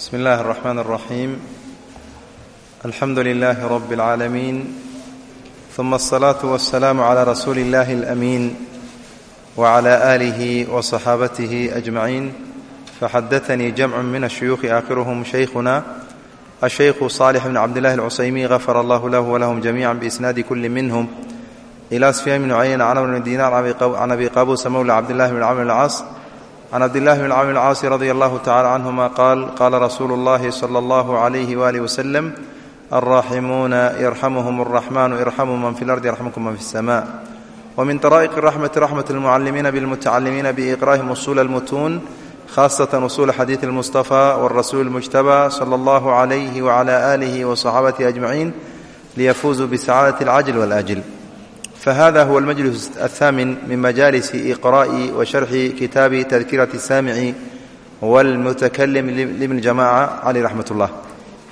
bsmi اllahi الرحmn الرaxيim alxamdu لlah rb العaalamiin ثuma الصlaaة والسlaam عlى rasuuli اllahi الأmiin وعlى آlih وصxaabatih أجmaعiin faxadaثnii jamc min الشhuyuuخi aakhiruhm shaykhuna الشhaykhu صاlح bn cabdالlahi الcusaymi غafar allah lah wlahm جamiعا bإsnaadi kuli minhm إlى sfyaan bn cuyayna can amr bn dinar can abi qabusa mowla cabdillahi bn camr اlcaas can cabdillahi bn camr اlcaasi radi allahu tacala canhuma qaal qaala rasuulu اllahi slى اllah عlyh walih wslm alraaximuuna yarxamuhm الraxmanu irxamuu man fi اlardi yarxamkum man fi الsma wmin طrائq الraxmati raxmat اlmucalimiina bاlmutacalimiina biiqra'ihim usul اlmutuun khasة usul xadiiث اlmustaفى wالrasuul اlmujtabى slى اllah عlyh wعlى آlih وصxaabatihi أجmaciin liyafuuzuu bsacadaة اlcajl wاlأjl fahada huwa almajlis aلthaamin min majalisi iqra'i wa sharxi kitaabi tadkirati الsaamici wاlmutakalim libn jamaca caleyh raxmat اllah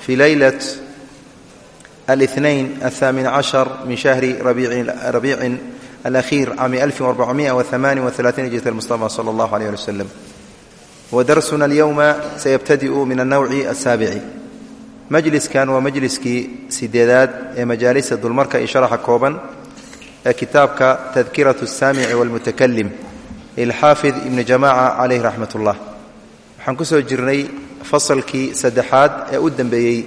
fi leylat الاثنين الثامن عشر من شهر ربيع, ربيع الأخير عام 1438 هجرة المصطفى صلى الله عليه وسلم ودرسنا اليوم سيبتدئ من النوع السابع مجلس كان ومجلسكي سديداد مجالس الدلمركة إشارة كوبا ee kitaabka tadkiratu اsaamici wاlmutakalim lilxaafid ibni jamaca calayh raxmat ullah waxaan ku soo jirnay fasalkii saddexaad ee u dembeeyey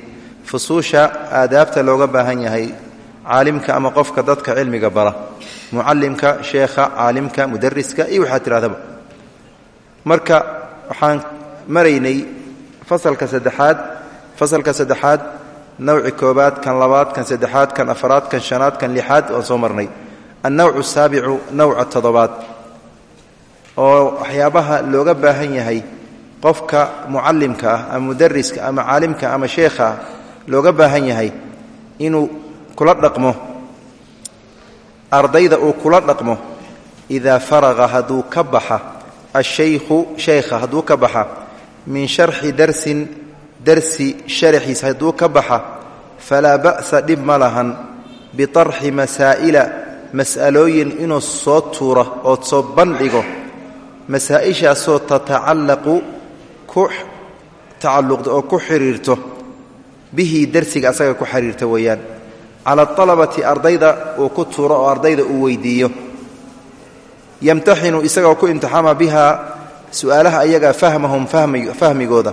fusuusha aadaabta looga baahan yahay caalimka ama qofka dadka cilmiga bara mucallimka sheekha caalimka mudariska iyo waxaad tidhahdaba marka waxaan maraynay fasalka saddexaad fasalka saddexaad nawci koobaad kan labaad kan saddexaad kan afaraad kan shanaad kan lixaad waan soo marnay. Annawcu asaabicu nawca toddobaad. Oo waxyaabaha looga baahan yahay qofka mucallimka ah ama mudariska ama caalimka ama sheekha ah looga baahan yahay inuu kula dhaqmo. Ardayda uu kula dhaqmo idaa faraqa hadduu ka baxa ashaykhu shaykha hadduu ka baxa min sharxi darsin darsi sharaxiis hadduu ka baxa falaa ba'sa dhib ma lahan bitarxi masaa'ila mas'alooyin inuu soo tuura oo soo bandhigo masaa'ishaasoo tatacallaqu ku tacalluqda oo ku xidhiirto bihi darsiga asaga ku xiriirta weeyaan. Cala alabati ardayda uu ku tuuro oo ardayda uu weydiiyo. Yamtaxinu isagoo ku imtixaama biha su'aalaha ayaga fahmahum fahmigooda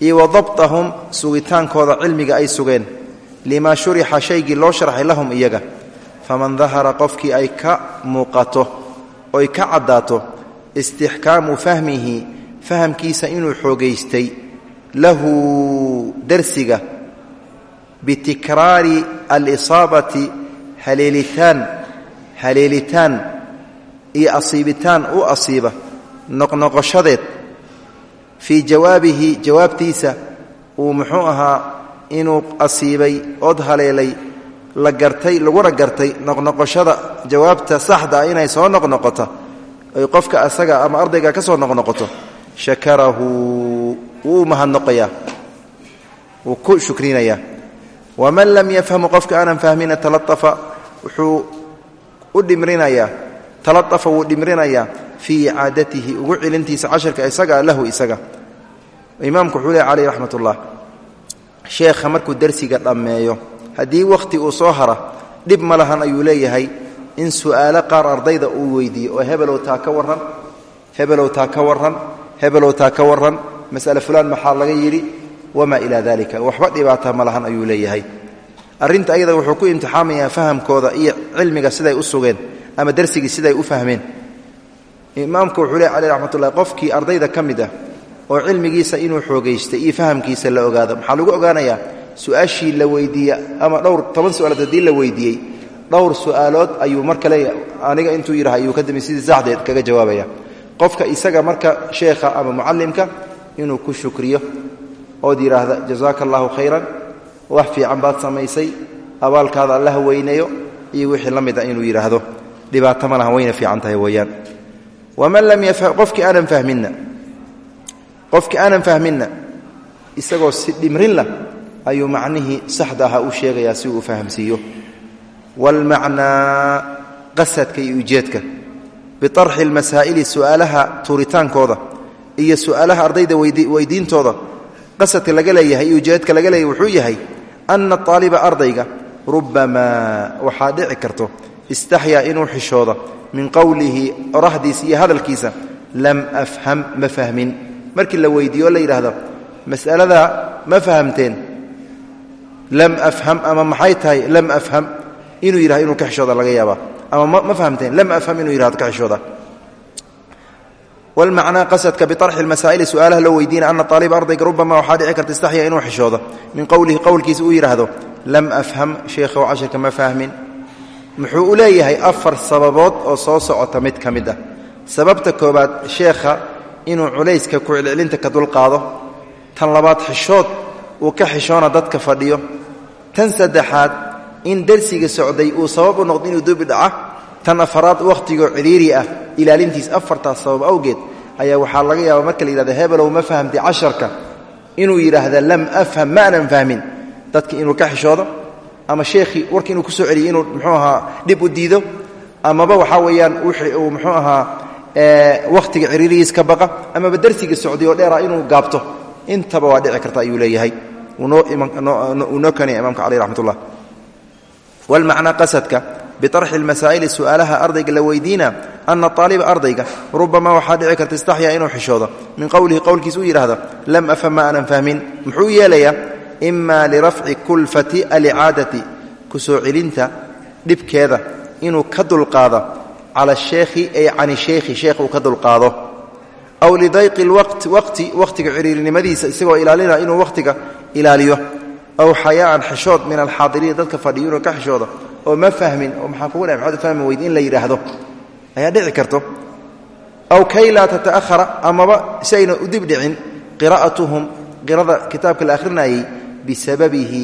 iyo wa dabtahum sugitaankooda cilmiga ay sugeen limaa shurixa shaygii loo sharxay lahum iyaga. Faman dahara qofkii ay ka muuqato oy ka caddaato istixkaamu fahmihi fahamkiisa inuu xoogaystay lahu darsiga bitikraari alisaabati haleelitaan haleelitaan iyo asiibitaan u asiiba noqnoqoshadeed. Fii jawaabihi jawaabtiisa uu muxuu ahaa inuu asiibay od haleelay la gartay laguna gartay noqnoqoshada jawaabta saxda ah inay soo noqnoqoto ay qofka asaga ama ardayga ka soo noqnoqoto shakarahu wuu mahadnoqayaa wuu ku shukrinayaa waman lam yafhamu qofka aanan fahmina talaafa wuxuu u dhimrinayaa talaafa wuu dhimrinayaa fii icaadatihi ugu celintiisa casharka isaga lahu isaga. Imaamku wuxuu leh caleyh raxmat ullah sheekha markuu darsiga dhammeeyo haddii wakhti uu soo hara dhib ma lahan ayuu leeyahay in su'aalo qaar ardayda uu weydiiyo. Oo hebelow taa ka warran hebelow taa ka warran hebelow taa ka warran. Masale fulaan maxaa laga yidhi? Wamaa ilaa dalika waxba dhibaata ma lahan ayuu leeyahay. Arrinta ayada wuxuu ku imtixaamayaa fahamkooda iyo cilmiga siday u sugeen ama darsigii siday u fahmeen. Imaamku wuxuu le caleh raxmatullahi qofkii ardayda ka mid ah oo cilmigiisa inuu xoogaystay iyo fahamkiisa la ogaado. Maxaa lagu ogaanayaa? Su'aashii la weydiiye ama dhowr toban su'aalood haddii la weydiiyey dhowr su'aalood ayuu marka leeya aniga intuu yidhaha ayuu kadambe sidii saxdeed kaga jawaabaya. Qofka isaga marka sheekha ama mucallimka inuu ku shukriyo ood yidhaahda jazaaka allahu khayran. Wax fiican baad samaysay abaalkaada allaha weyneeyo iyo wixii la mid a inuu yidhaahdo. Dhibaato ma laha wayna fiican tahay weeyaan waman lam yafham qofkii aanan fahminna qofkii aanan fahminna isagoo si dhimrin lah ayuu macnihii saxda ahaa u sheegayaa si uu fahamsiiyo. Waalmacnaa qasadka iyo ujeedka biarxi lmasaa'ili su'aalaha tuuritaankooda iyo su'aalaha ardayda weydiintooda qasadka laga leeyahay iyo ujeedka laga leeyahay wuxuu yahay ana aaliba ardayga rubamaa waxaa dhici karto istaxyaa inuu xishooda min qowlihi orahdiisa iyo hadalkiisa lam afham ma fahmin markii la weydiiyo la yidhaahdo mas'alada ma fahamteen. Lam afham ama maxay tahay lam afham? Inuu yidhahdo inuu ka xishooda laga yaabaa. Ama ma fahamteen lam afham inuu yidhahdo ka xishooda wlmacnaa qasadka biarxi masaa'ili su'aalaha loo weydiina ana aaliba ardayga rubama waxaa dhici karta istaxya inuu xishoodo. Min qowlihi qowlkiisa uu yidhaahdo lam afham sheekhow cashirka ma fahmin. Muxuu u leeyahay afar sababood oo soo socota mid ka mid ah inuu culayska ku-celcelinta ka dulqaado tan labaad xishood uu ka xishoona dadka fadhiyo. Tan saddexaad in dersiga socday uu sabab u noqdo inuu dubi dhaca tan afaraad wakhtigoo cidhiiri ah ilaalintiis afartaas sabab awgeed ayaa waxaa laga yaaba marka la yidhahda hebelow ma fahamtay casharka inuu yidhaahda lam afham ma anan fahmin. Dadki inuu ka xishoodo ama sheekhii warki inuu ku soo celiyo inuu muxuu ahaa dhib u diido amaba waxaa weeyaan wixii uu muxuu ahaa wakhtiga ciriirigiis ka baqa amaba darsiga socday oo dheera inuu gaabto intaba waa dhici karta ayuu leeyahay. Uu noo kaniya imaamka caleyh raxmat ullah walmacnaa qasadka biarxi lmasaa'ili su'aalaha ardayga la weydiina ana aaliba ardayga rubamaa waxaa dhici karta istaxyaa inuu xishoodo. Min qowlihi qowlkiis uu yidhaahdo lam afham ma aanan fahmin. Muxuu yeelayaa ima lirafci kulfati alicaadati ku soo celinta dhibkeeda inuu ka dulqaado cala sheekhi ay can sheekhi sheekh uu ka dulqaado. Aw lidayqi lwaqti waqti wakhtiga ciriirinimadiisa isagoo ilaalina inuu wakhtiga ilaaliyo. Aw xayaaan xishood min alxaadiriina dadka fadhiyo inuu ka xishoodo oo ma fahmin oo maxaa kugu dha maxaad fahmi weyd in la yidhaahdo ayaa dhici karto. Aw kay laa tata'ahara amaba si ayna u dib dhicin qiraa'atuhum qirada kitaabka la akhrinayey bisababihi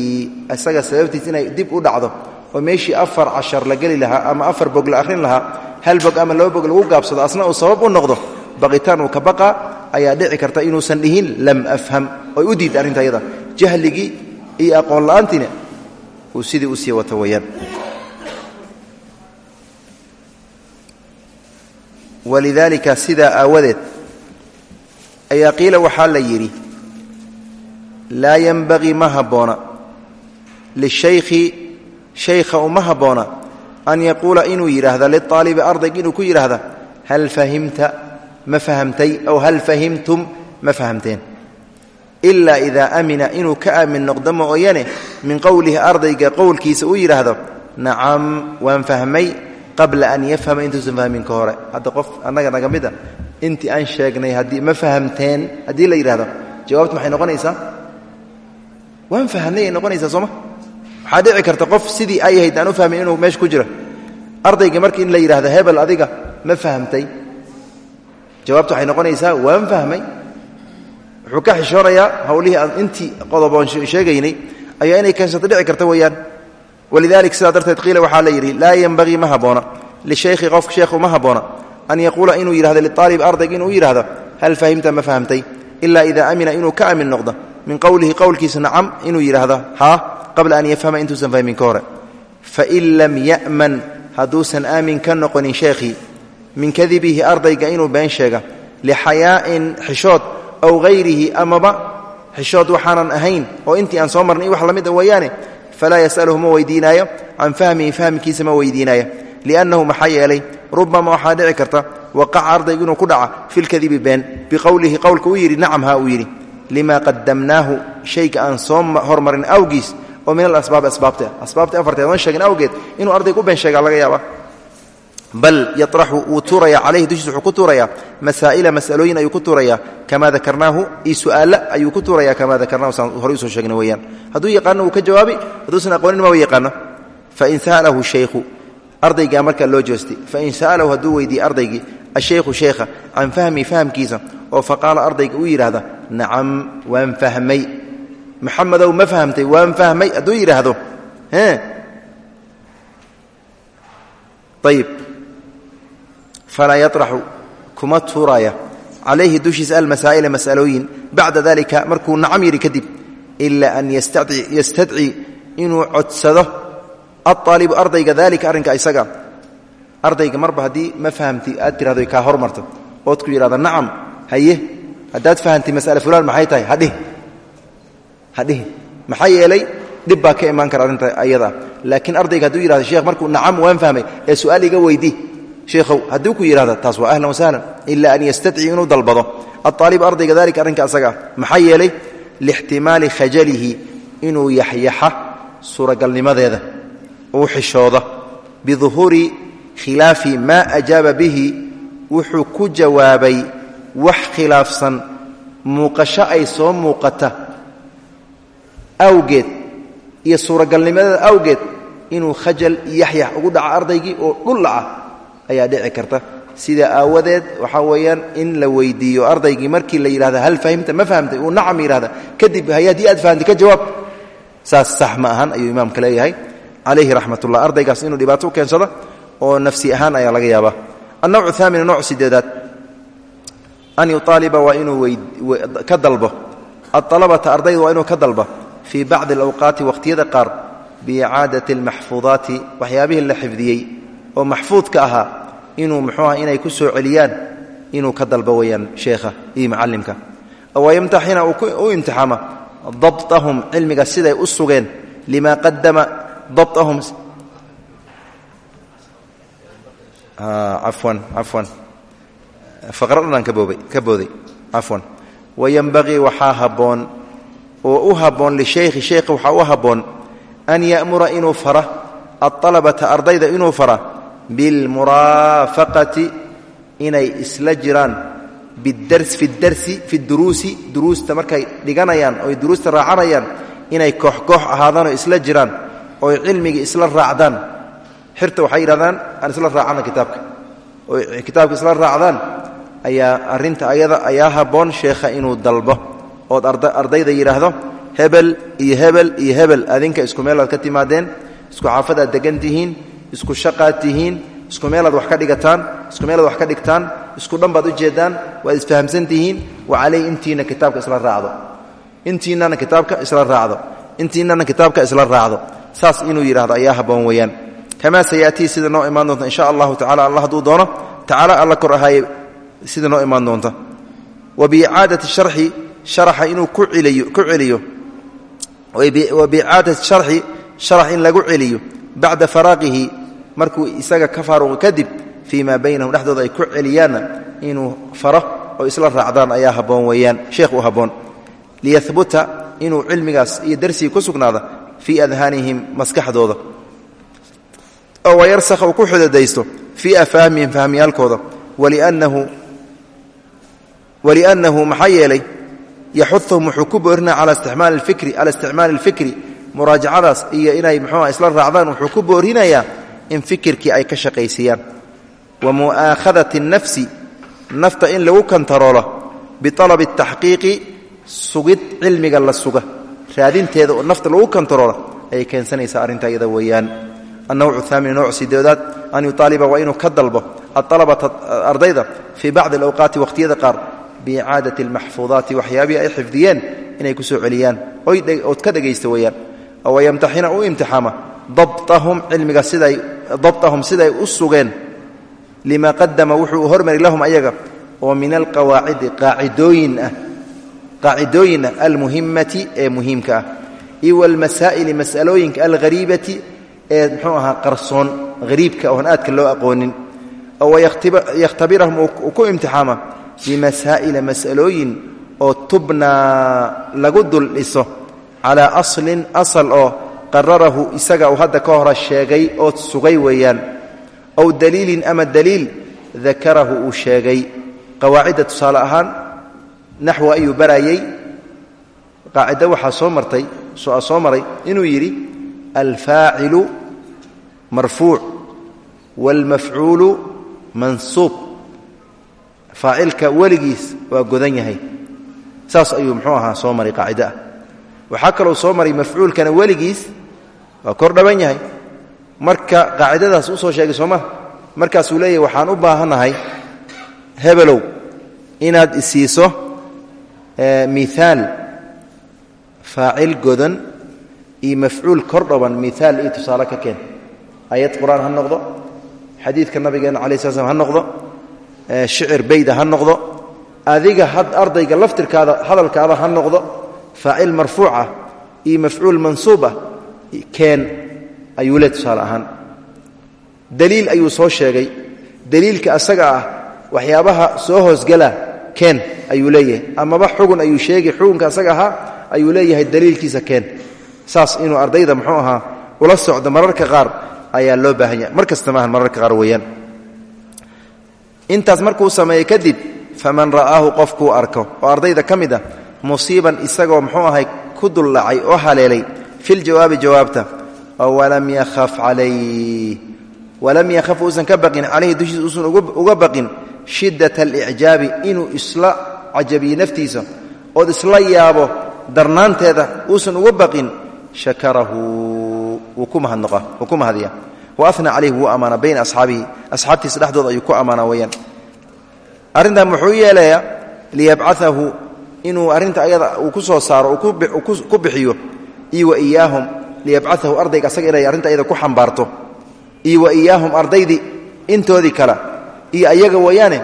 isaga sababtiis inay dib u dhacdo. Oo meeshii afar cashar la geli lahaa ama afar bog la akhrin lahaa hal bog ama laba bog lagu gaabsado asna uu sabab u noqdo baqitaan uu ka baqa ayaa dhici karta inuusan dhihin lam afham oy u diid arrinta ayada jahligii iyo aqoon la'aantiina uu sidii u sii wato weeyaan. Walidaalika sidaa aawadeed ayaa qiila waxaa la yidhi laa yenbagii ma habboona lishaykhi shaykha uma habboona an yaquula inuu yidhaahda liaalibi ardayg inuu ku yidhaahda hal fahimta ma fahamtay aw hal fahimtum ma fahamteen ilaa idaa amina inuu ka aamin noqdo mooyane min qowlihi ardayga qowlkiisa uu yidhaahdo nacam waan fahmay qabla an yafhama intuusan fahmin ka hore hadda qof annaga naga mid a intii aan sheegnay haddii ma fahamteen haddii la yidhahdo jawaabtu maxay noqonaysaa waan fahamnay ay noqonaysaa waxaa dhici karta qof sidii ay ahayd aan u fahmin inuu meesha ku jiro. Ardayga markii in la yidhahdo hebel adiga ma fahamtay. Jawaabtu waxay noqonaysaa waan fahmay. Wuxuu ka xishoonayaa hawlihii aan intii qodoboon sheegaynay ayaa inay keensato dhici karta weeyaan. Walidalik sidaa darteed qiila waxaa la yidhi laa yenbagii ma habboona lishaykhi qofka sheekhu ma habboona an yaquula inuu yidhahdo liaalib ardayg inuu yidhahdo hal fahimta ma fahamtay? Ilaa idaa amina inuu ka aamin noqdo. Min qowlihi qowlkiisa nacam inuu yidhaahdo haa qabla an yafhama intuusan fahmin ka hore. Fain lam ya'man hadduusan aamin ka noqonin sheekhii min kadibihi ardayga inuu been sheega lixayaa'in xishood aw hayrihi amaba xishood waxaanan ahayn oo intii aan soo marnay wax la mid a weeyaane falaa yasaluhu ma weydiinaayo can fahmihi fahmkiisa ma weydiinaayo liannahu maxaa yeelay rubama waxaa dhici karta waqaca ardaygu inuu ku dhaca fi lkadibi been biqowlihi qowlka uu yidhi nacam ha uu yidhi lima qadamnaahu shayga aan soo hormarin awgiis oo min alasbaabi asbaabta asbaabta afarteed oon sheegin awgeed inuu ardaygu u been sheegaa laga yaaba bal yaطraxu wuu tuuraya calayhi dushiisa tuurayaa masaa'ila mas'alooyin ayuu ku tuurayaa kamaa dakarnaahu io su'aalla ayuu ku tuuraya kamaa dakarnahu saan horay u soo sheegnay weeyaan. Hadduu yaqaano ka jawaabi hadduusan aqoonin maba yaqaano fain sa'alahu shaykhu ardaygaa markaa loo joostay. Fain sa'alahu hadduu weydiiye ardaygii ashaykhu sheekha can fahmi fahamkiisa oo faqaala ardayga uu yidhaahda nacam waan fahmay maxamedow ma fahamtay waan fahmay hadduu yidhaahdo. Ayib falaa yaطraxu kuma tuuraya. Calayhi dushiisa almasaa'ila mas'alooyin. Bacda dalika markuu nacam yidhi kadib ila an yastadci inuu codsado aalibu ardayga dalika arrinka isaga. Ardayga marba haddii ma fahamti aad tirahdo kaa hormarto. Ood ku yidhahdo nacam haye haddaad fahamtay mas'ale fulaan maxay tahay? Hadhih hadhihin maxaa yeelay? Dhib baa ka imaan kara arrinta ayadaa laakiin ardayga hadduu yihahdo sheekh markuu nacam waan fahmay ee su'aal iga weydii sheekhow hadduu ku yidhahda taas waa ahlan wasahlan ila an yastadci inuu dalbado. Aaalib ardayga dalika arrinka asaga ah maxaa yeelay? Lixtimaali khajalihi inuu yaxyaxa suuragalnimadeeda uu xishooda biduhuuri khilaafi maa ajaaba bihi wuxuu ku jawaabay wax khilaafsan muuqasho ay soo muuqata awgeed iyo suuragalnimadeeda awgeed inuu khajal yaxyax ugu dhaco ardaygii oo dhullaca ayaa dhici karta. Sida aawadeed waxaa weeyaan in la weydiiyo ardaygii markii la yidhahda hal fahimta? Ma fahamtay uu nacam yidhahda kadib haddii aad fahamtay ka jawaab. Saas sax ma ahan ayuu imaamka leeyahay. Calayhi raxmatullah ardaygaas inuu dhibaato u keensado oo nafsi ahaan ayaa laga yaabaa. Annawcu haamina nooc sideedaad. An yuaaliba waa inuu ka dalbo. Aalabata ardayda waa inuu ka dalba fii bacdi alawqaati wakhtiyada qaar biicaadati almaxfuudaati waxyaabihii la xifdiyey oo maxfuudka ahaa inuu muxuuah inay ku soo celiyaan inuu ka dalbo weyaan sheekha iyo macallimka. Wayamtaxina u imtixaama dabtahum cilmiga siday u sugeen lima qadama dabtahum cafwan cafwan faqradhanaan ka booday cafwan wayanbagii waxaa habboon oo u habboon lishaykhi sheekhi waxaa u habboon an ya'mura inuu fara aطalabata ardayda inuu fara bilmuraafaqati inay isla jiraan fi darsi fi duruusi duruusta markay dhiganayaan oy duruusta raacanayaan inay koox-koox ahaadaanoo isla jiraan oy cilmigii isla raacdaan. Xirta waxay yidhahdaan aan isla raacana kitaabka. Oy kitaabka isla raacdaan ayaa arrinta ayada ayaa habboon sheekha inuu dalbo ood ardayda yidhaahdo hebel iyo hebel iyo hebel adinka isku meelaad ka timaadeen isku xaafadaad degan tihiin isku shaqaad tihiin isku meelaad wax ka dhigataan isku meelaad wax ka dhigtaan isku dhan baad u jeedaan waad isfahamsan tihiin wa intiina kitaabka isla raacdo. Intiinana kitaabka isla raacdo. Intiinana kitaabka isla raacdo. Saas inuu yidhahdo ayaa habboon weeyaan. Kamaa sayatii sida noo imaan doonta insha allahu tacala alla hadduu doono tacaala alla kor ahaaye sida noo imaan doonta. Wa sharxi sharaxa inuu ku celiyo wa biicaadati sharxi sharax in lagu celiyo. Bacda faraaqihi markuu isaga ka faaruqo kadib fii maa baynahum dhexdooda ay ku celiyaanna inuu faro oo isla raacdaan ayaa habboon weeyaan sheekh u habboon. Liyahbuta inuu cilmigaas iyo darsigii ku sugnaada fii adhaanihim maskaxdooda. Oo wayarsakha uu ku xudadaysto fii afahamihim fahmiyaalkooda. Waliannahu maxaa yeelay yaxuhum wuxuu ku boorinaya cala isticmaali alfikri muraajacadaas iyo inay muxuuha isla raacdaan wuxuu ku boorinayaa in fikirkii ay ka shaqaysiiyaan wa mu'aakhadati nafsi nafta in lagu kantaroolo bialabi taxqiiqi sugid cilmiga la suga raadinteeda oo nafta lagu kantaroolo ayay keensanaysaa arrinta iyada weeyaan annawcu haamin nooc sideedaad an yuaaliba waa inuu ka dalbo aطalabata ardayda fii bacdi alawqaati wakhtiyada qaar biicaadati almaxfuudaati waxyaabihii ay xifdiyeen inay ku soo celiyaan. Ood ka dhegaysta weeyaan. Oo yamtaxina u imtixaama. Dabtahum cilmiga siday dabtahum siday u sugeen. Lima qadama wuxuu hormari lahum ayaga. Oo min alqawaacidi qaacidooyin ah. Qaacidooyin ah almuhimati ee muhiimka ah. Iyo walmasaa'ili mas'alooyinka alghariibati ee muxuu ahaa qarsoon hariibka oon aadka loo aqoonin. Oo yakhtabirahum uu ku imtixaama bimasaa'ila mas'alooyin oo tubnaa lagu dul dhiso calaa aslin asal oo qararahu isaga uu hadda ka hora sheegay oo sugay weeyaan ow daliilin ama daliil dakarahu uu sheegay. Qawaacidda tusaale ahaan naxwa ayuu barayey qaaciddo waxaa soo martay soo maray inuu yidhi alfaacilu marfuuc wاlmafcuulu mansuub faacilka weligiis waa godan yahay. Saas ayuu muxuu ahaa soo maray qaacido ah. Waxaa kaloo soo maray mafcuulkana weligiis waa kor dhaban yahay. Marka qaacidadaas u soo sheegay sooma markaasuu leeyahy waxaan u baahannahay hebelow inaad isiiso miaal faacil godan iyo mafcuul kor dhaban miaal iyo tusaale ka keen. Ayad qur'aan ha noqdo? Xadiidka nabigeena noqdo shicir bayda ha noqdo adiga ardayga laftirkaada hadalkaada ha noqdo faacil marfuuca iyo mafcuul mansuub ah keen ayuu le tusaale ahaan. Daliil ayuu soo sheegay. Daliilka asaga ah waxyaabaha soo hoosgala keen ayuu leeyahay. Amaba xugun ayuu sheegay xugunka asaga ahaa ayuu leeyahay daliilkiisa keen. Saas inuu ardayda muxuu ahaa ula socdo mararka qaar ayaa loo baahan yahay. Mar kasta maahan mararka qaar weeyaan intaas markuu sameeyo kadib faman ra'aahu qofkuu arko oo ardayda ka mid ah musiiban isagoo muxuu ahay ku duldhacay oo haleelay filjawaabi jawaabta oo walam yakhaf calayh walam yakhaf uusan ka baqin calayhi dushiisa uusan uga baqin shiddat alicjaabi inuu isla cajabiyo naftiisa ood isla yaabo darnaanteeda uusan uga baqin shakarahu wuu ku mahadnaqa wuu ku mahadiya wa ana calayhi wuu ammaana bayna asxaabihi asxaabtiisa dhexdooda ayuu ku ammaana weyaan arrintan muxuu yeelayaa liyabcaahu inuu arrinta ayada uu ku soo saaro ku bixiyo iyo wa iyaahum liyabcaahu ardayga asaga inay arrinta ayada ku xambaarto iyo wa iyaahum ardaydii intoodii kale iyo ayaga weeyaane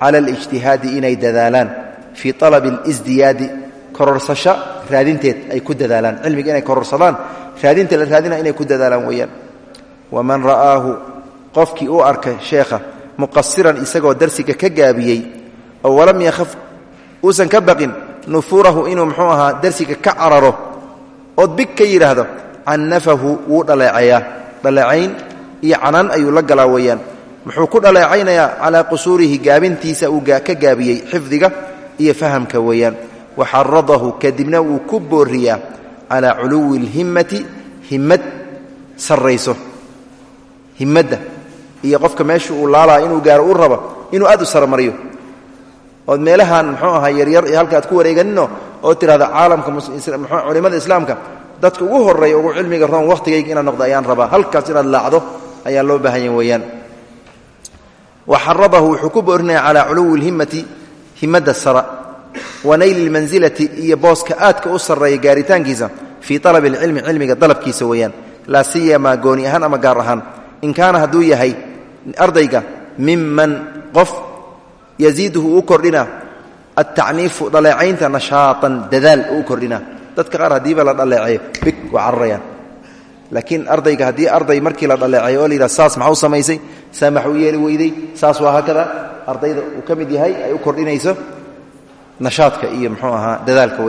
cala alijtihaadi inay dadaalaan fii alabi alisdiyaadi kororsasho raadinteed ay ku dadaalaan cilmiga inay kororsadaan raadinta la raadina inay ku dadaalaan weeyaan waman ra'aahu qofkii uu arkay sheekha muqasiran isagoo darsiga ka gaabiyey oo walam yakhaf uusan ka baqin nufuurahu inuu muxuu ahaa darsiga ka cararo ood big ka yidhaahdo cannafahu wuu dhaleeceeyaa dhaleecayn iyo canaan ayuu la galaa weeyaan. Muxuu ku dhaleecaynayaa calaa qusuurihi gaabintiisa uu ka gaabiyey xifdiga iyo fahamka weeyaan. Waxaradahu kadibna wuu ku booriyaa calaa culuwi اlhimmati himmad sarrayso himmadda iyo qofka meesha uu laalaa inuu gaaro u rabo inuu aad u saromariyo ood meelahan muxuu ahaa yaryar halka aad ku wareeganino oo tirahda caalamka culimmada islaamka dadka ugu horreeya ugu cilmiga roon wakhtigayga inaad noqdo ayaan rabaa. Halkaas inaad laacdo ayaa loo baahanya weeyaan. Waxaradahu wuxuu ku boorinaya calaa culuwi اlhimmati himmadda sara wa nayli lmansilati iyo booska aadka u sarreeya gaaritaankiisa fii alabi اlcilmi cilmiga dalabkiisa weeyaan. Laa siyamaa gooni ahaan ama gaar ahaan in kaana hadduu yahay ardayga miman qof yaziiduhu uu kordhina altacniifu dhaleecaynta nashaatan dadaal uu kordhina. Dadka qaar haddiiba la dhaleeceeyo big waa cararayaan. Laakiin ardayga haddii arday markii la dhaleeceeyo oo la yidhaha saas maxaa u samaysay? Saa max u yeeli weyday? Saas waa hakada. Ardayda uu ka mid yahay ay u kordhinayso nashaadka iyo muxuu ahaa dadaalka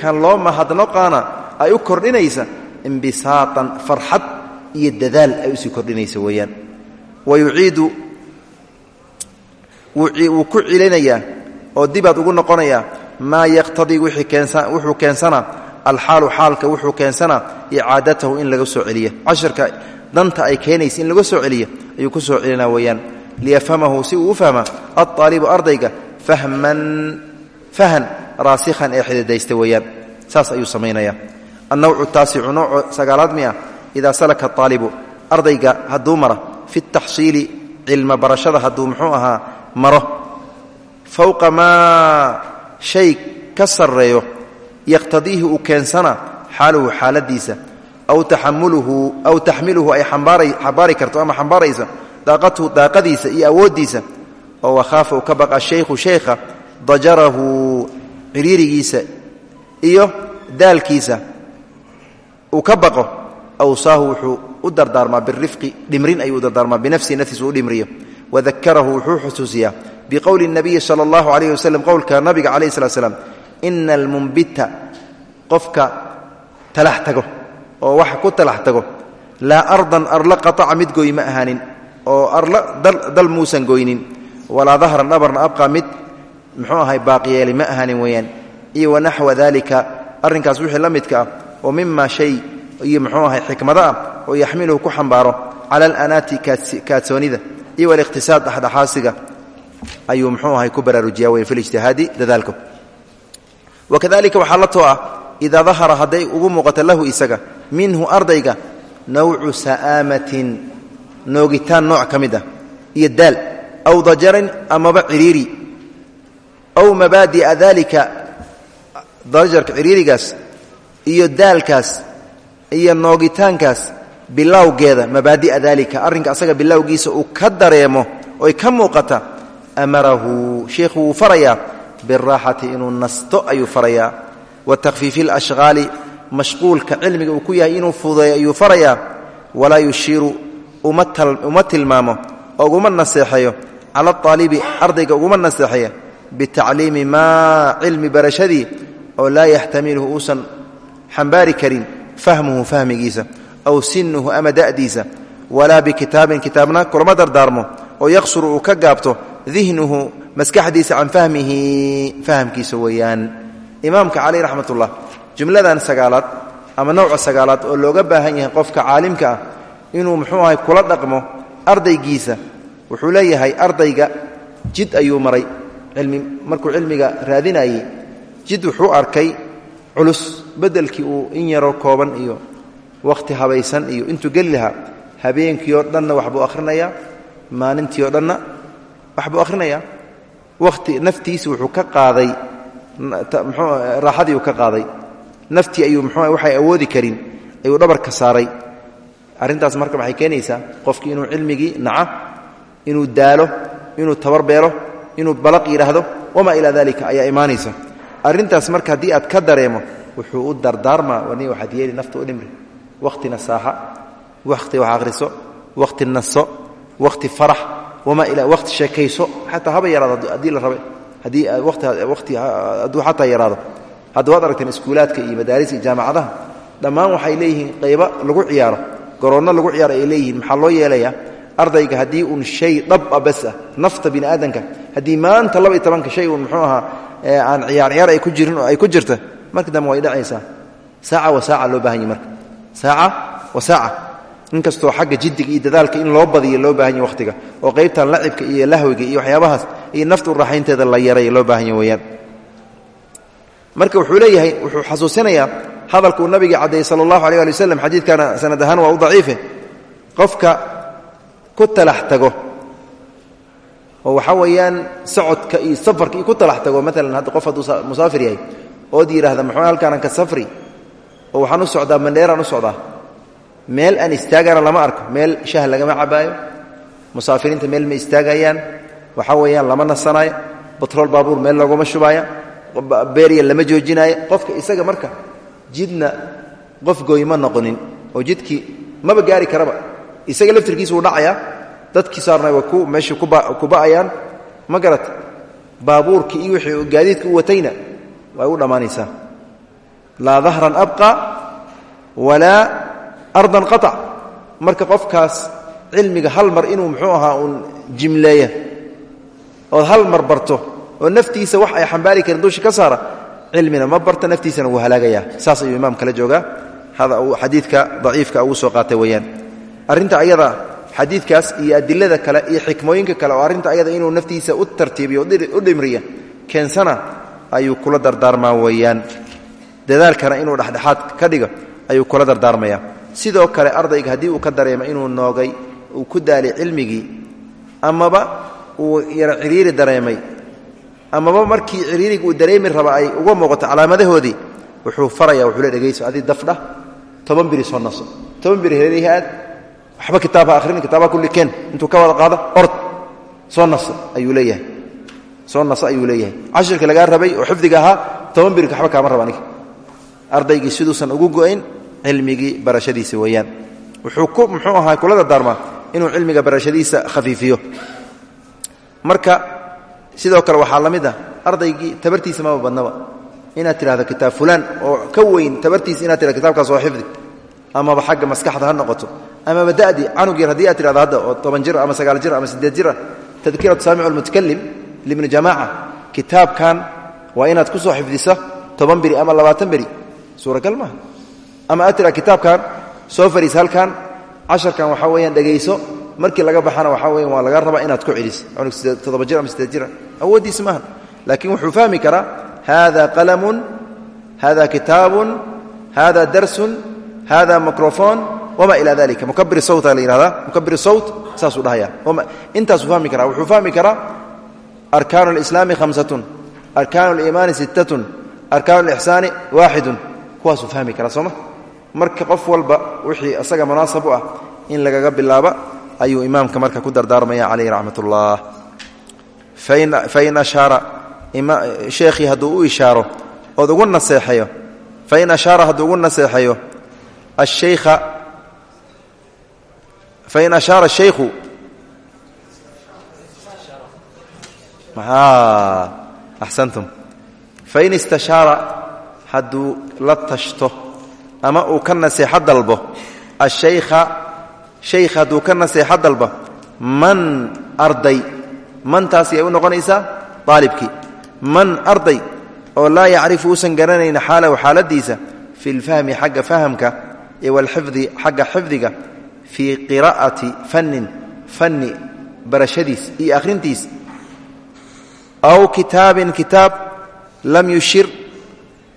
kan loo mahadnoqaana ay u kordhinaysa imbisaatan farxad iyo dadaal ay u sii kordhinaysa weeyaan. Wa yuciidu wuu ku cilinayaa oo dibaad ugu noqonayaa maa yaqtadii wuxuu keensanaa alxaalu xaalka wuxuu keensanaa icaadatahu in laga soo celiya. Cashirka danta ay keenaysa in laga soo celiya ayuu ku soo celinaa weeyaan. Liyafhamahu si uu u fahma alطaalibu ardayga fahman fahan raasikhan ee xididaysta weeyaan. Saas ayuu samaynaya annawcu taasicu nooco sagaalaad mi ah idaa salaka aalibu ardayga hadduu mara fi taxsiili cilma barashada hadduu muxuu ahaa maro fowqa maa shay ka sarreeyo yaqtadiihi uu keensana xaaluhu xaaladiisa aw taxamuluhu aw taxmiluhu ay xambaari karto ama xambaaraysa daaqatuhu daaqadiisa iyo awooddiisa oo wakhaafa uu ka baqa shaykhu shaykha dajarahu ciriirigiisa iyo daalkiisa uu ka bao awsaahu wuxuu u dardaarmaa birifqi dhimrin ayuu dardaarmaa binafsihi naftiisu u dhimriyo. Wadakarahu wuxuu xusuusiyaa biqowli nabiyi sala allahu calayh waslem nabiga calayh slat slam ina almunbita qofka oo wax ku talax tago laa ardan arla qataca mid gooy ma ahaanin oo arla dal muusan goynin walaa dahran dhabarna abqa mid muxuu ahay baaqyeeli ma ahaanin weyaan iyo wanaxwa dalika arrinkaas wixii la midka ah, oo mima shay iyo muxuu ahay xikmado ah oo yaxmiluhu ku xambaaro cala alanaati kaadsoonida iyo waliqhtisaad dhexdhexaasiga ayuu muxuu ahay ku baraarujiya weyn fi lijtihaadi dadaalka wakadalika waxaa la too ah idaa dahara hadday ugu muuqato lahu isaga minhu ardayga nawcu sa'aamatin noogitaan nooc ka mid ah amaba ciriiri iyo daalkaas iyo noogitaankaas bilowgeeda mabaadi'a dalika arrinka asaga bilowgiisa uu ka dareemo oy ka muuqata amarahu sheikhu wuu farayaa biraaxati inuu nasto ayuu farayaa. Wa takhfiifi alashqaali mashquulka cilmiga uu ku yahay inuu fududeeyo ayuu farayaa. Walaa yushiiru uma tilmaamo oo uguma naseexeeyo cala aalibi ardayga uguma naseexeeya bitacliimi maa cilmi barashadii oo laa yaxtamiluhu uusan xambaari karin fahmuhu fahmigiisa aw sinuhu ama da'diisa walaa bikitaabin kitaabna kulama dardaarmo oo yaqsuru uu ka gaabto dihnuhu maskaxdiisa can fahmihi fahamkiisa weeyaan. Imaamka cali raxmatullah jumladan sagaalaad ama nowca sagaalaad oo looga baahan yahay qofka caalimka ah inuu muxuu ahay kula dhaqmo ardaygiisa wuxuu leeyahay ardayga jid ayuu maray markuu cilmiga raadinayey jid wuxuu arkay culus beddelkii uu in yaroo kooban iyo wakhti habaysan iyo intuu geli lahaa habeenkii oo dhanna waxbuu akhrinayaa maalintii oo dhanna waxbuu akhrinayaa wakhti naftiisi wuxuu ka qaaday raaxadii uu ka qaaday. Naftii ayuu mxuu waxay awoodi karin ayuu dhabarka saaray. Arrintaas marka maxay keenaysaa qofkii inuu cilmigii naca inuu daalo inuu tabarbeelo inuu balaq yidhaahdo wamaa ilaa dalika ayaa imaanaysa arrintaas marka haddii aad ka dareemo wuxuu u dardaarmaa wani waxaad yeeli nafta u dhimri. Wakhtina saaxa wakhti wax akhriso wakhti naso wakhti farax wamaa ila wakhti sheekayso. Xataa haba yaraado haddii la rabe haddii wati hadduu xataa yaraado. Hadda waad aragteen iskuulaadka iyo madaarista iyo jaamacadaha dhammaan waxay leeyihiin qaybo lagu ciyaaro. Garoonno lagu ciyaaro ay leeyihiin. Maxaa loo yeelayaa? Ardayga haddii uun shay dhab a bas ah nafta bini haddii maanta laba iyo tobanka shay uun muxuu ahaa aan ciyaar ciyaar ay ku jirin oo ay ku jirta marka dambe way dhacaysaa. Saaca wa saaca loo baahan yahy marka. Saaca wa saaca. Inkastoo xagga jiddiga iyo dadaalka in loo badiyo loo baahan yahy wakhtiga oo qaybtan lacibka iyo lahwiga iyo waxyaabahaas iyo nafta u raaxaynteeda la yaray loo baahan yahy weyaan marka wuxuu leeyahay wuxuu xasuusinayaa hadalkuu nabiga caddeeyey sala allahu alay ali waslem xadiidkana sanad ahaan waa u daciife. Qofka ku talax tago oo waxaa weeyaan socodka iyo safarka ku talax tago. Maalan hadda qof hadduu musaafir yahay ood yidhahda muxuu halkaanan ka safri? oo waxaan u socdaa mandheeraan u socdaa. Meel aan istaagana lama arko. Meel shah lagama cabaayo. Musaafiriinta meel ma istaagayaan. Waxaa weeyaan lama nasanaayo batrool baabuur meel looguma shubaaya beerya lama joojinaayo. Qofka isaga marka jidna qof gooy ma noqonin oo jidkii maba gaari karaba. Isaga laftirkiisa wuu dhacayaa dadkii saarna waa meeshii ku ba'ayaan. Ma garat baabuurkii iyo wixii gaadiidka u watayna way u dhammaanaysaa. Laa dahran abqa walaa ardan qatac marka qofkaas cilmiga hal mar inuu muxuu ahaa uun jimleeya ood hal mar barto oo naftiisa wax ay xambaari karin dusha ka saara cilmina ma barta naftiisana wuu halaagayaa saas ayuu imaam kala joogaa. Uu xadiidka daciifka ugu soo qaatay weeyaan. Arrinta ayada xadiidkaas iyo adilada kale iyo xikmooyinka kale oo arrinta ayada inuu naftiisa u tartiibiyo u dhimriya keensana ayuu kula dardaarmaa weeyaan. Dadaalkana inuu dhexdhexaad ka dhigo ayuu kula dardaarmaya sidoo kale ardayga haddii uu ka dareemo inuu noogay uu ku daalay cilmigii amaba uu yaro ciriiri dareemay amaba markii ciriiriga uu dareemi raba ay uga muuqato calaamadahoodii wuxuu faraya wuxuu le dhegayso adii dafdha toban biri soo naso toban biri hereerihi aad waxba kitaab ha akhrin kitaabha kulli keen intuu ka wada qaado ord. Soo naso ayuu leeyahay. Soo naso ayuu leeyahay. Cashirka lagaa rabay oo xifdiga ahaa toban biri waxba kaama raba aniga. Ardaygii siduusan ugu go'ayn cilmigii barashadiisa weeyaan. Wuxuu ku muxuu ahaa kula dardaarmaa inuu cilmiga barashadiisa khafiifiyo. Marka sidoo kale waxaa la mid ah tabartiisa maba badnaba. Inaad tidhahdo kitaab fulaan oo ka weyn tabartiisa inaad tidhado kitabkaas waa xifdi amaba xagga maskaxda ha noqoto. Amaba da'di canug yar haddii aad tidhahdo hadda oo toban jir ama sagaal jir ama siddeed jir ah tadkiratu saamicu almutakalim libni jamaaca kitaabkan waa inaad ku soo xifdiso toban beri ama labaatan beri suuragal maaha. Ama aad tidhahdo kitaabkan soo fariis halkan casharkan waxaa weeyaan dhegayso markii laga baxana waxaa weya waa laga rabaa inaad ku celiso cunug toddoba jir ama siddeed jira awooddiisa maaha. Laakiin wuxuu fahmi karaa hada qalamun hada kitaabun hada darsun hada microfon wamaa ila dalika mukabir sawta la yihahdaa mukabir sawt saasuu dhahaya intaasuu fahmi karaa wuxuu fahmi karaa arkaanu اlislaami hamsatun arkaanu اliimaani sittatun arkaanu اlixsaani waaxidun kuwaasuu fahmi karaa sooma marka qof walba wixii isaga munaasab u ah in lagaga bilaaba ayuu imaamka marka ku dardaarmaya calayh raxmat ullah fain ashaara sheekhii hadduu u ishaaro ood ugu naseexeeyo fain ashaara hadduu ugu naseexeeyo ashaykha fain ashaara shaykhu axsantum fain istashaara hadduu la tashto ama uu ka naseexo dalbo ashaykha shaykha hadduu ka naseexo dalbo man arday mantaasi ay u noqonaysaa aalibkii man arday oo laa yacrifu uusan garanayn xaalahu xaaladiisa fi lfahmi xagga fahamka walxifdi xagga xifdiga fii qiraa'ati fannin fanni barashadiis iyo akhrintiis aw kitaabin kitaab lam yushir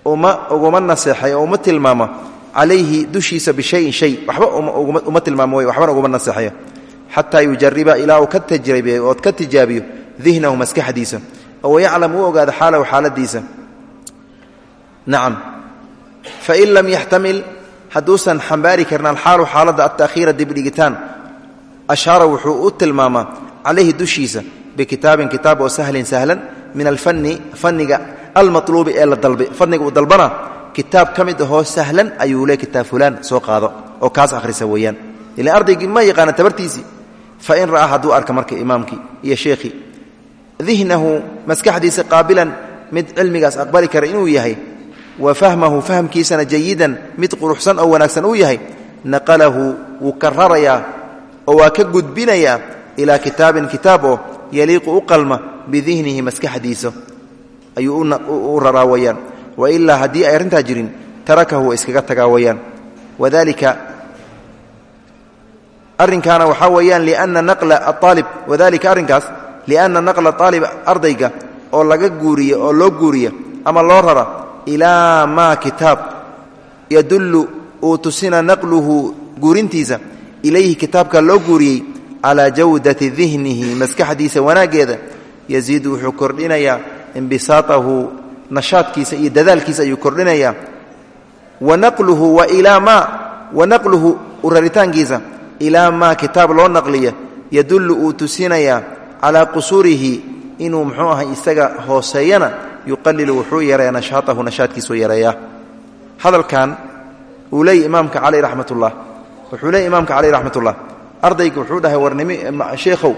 uma uguma naseexay oo uma tilmaamo calayhi dushiisa bishayin shay waxba uma tilmaamo wey waxbana uguma naseexayo xataa yujariba ilaa uu ka tajribiyo ood ka tijaabiyo dihnahu maskaxdiisa oo yaclam uu ogaado xaalahu xaaladiisa. Nacam. Fain lam yaxtamil hadduusan xambaari karin alxaalu xaaladda altaakhiira dibdhigitaan ashaara wuxuu u tilmaamaa calayhi dushiisa bikitaabin kitaab oo sahlin sahlan min alfanni fanniga almaluubi ee la dalbay fanniga uu dalbana kitaab ka mid ahoo sahlan ayuu le kitaab fulaan soo qaado oo kaas akhrisa weeyaan. Ila ardaygii ma yaqaana tabartiisii fain ra'aa hadduu arka marka imaamkii iyo sheekhii. Dihnahu maskaxdiisa qaabilan mid cilmigaas aqbali kara inuu yahay wa fahmahu fahmkiisana jayidan mid quruxsan oo wanaagsan uu yahay naqalahu wuu ka rarayaa oo waa ka gudbinayaa ilaa kitaabin kitaab oo yaliiqu u qalma bidihnihi maskaxdiisa. Ayuu u raraa weyaan wailaa haddii ay arrintaa jirin tarakahu wa iskaga tagaa weyaan wadalika arrinkaana waxaa weeyaan liana naqla aalib wadalika arrinkaas lianna naqla aalib ardayga oo laga guuriya oo loo guuriya ama loo rara ilaa maa kitaab yadullu uu tusina naqluhu guurintiisa ilayhi kitaabka loo guuriyey calaa jawdati dihnihi maskaxdiisa wanaaggeeda yaziidu wuxuu kordhinayaa imbisaatahu nashaadkiisa iyo dadaalkiisa ayuu kordhinayaa wa naqluhu wa ilaa wa naqluhu uraritaankiisa ilaa maa kitaab loo naqliya yadullu uu tusinayaa calaa qusuurihi inuu muxuu ahay isaga hooseeyana yuqalilu wuxuu yareeyaa nashaatahu nashaadkiisuu yareeyaa. Hadalkan uu leeyay imaamka caleyh raxmat ullah wuxuu leeyay imaamka caleyh raxmat ullah ardayga wuxuu dhahay warnimi sheekhow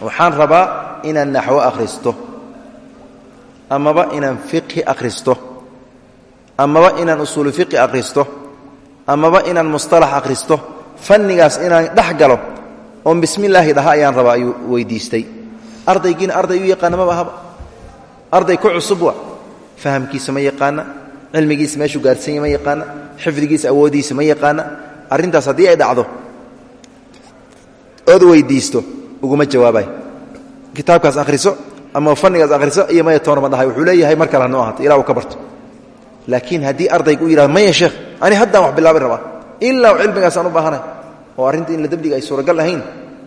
waxaan rabaa inaan naxwo akhristo amaba inaan fiqhi akhristo amaba inaan usuulu fiqhi akhristo amaba inaan mustalax akhristo. Fannigaas inaan dhex galo oon bismi illaahi dhaha ayaan rabaa ayuu weydiistay. Ardaygiina arday u yaqaana maba ahaba arday ku cusub wa fahamkiisa ma yaqaana cilmigiisa meeshuu gaarsanya ma yaqaana xifdigiisa awoodiisa ma yaqaana. Arrintaas haddii ay dhacdo ood weydiisto uguma jawaabayo. Kitaabkaas akhriso ama fannigaas akhriso iyo maya toona ma dhahay. Wuxuu leeyahay mar kale ahaato ilaa uu ka barto. Laakiin haddii ardaygu u yidhahdo maya sheekh ani haddaan wax bilaabin rabaa ilaa cilmigaasaan u baahanay oo arrinta in la dembdiga ay suuragal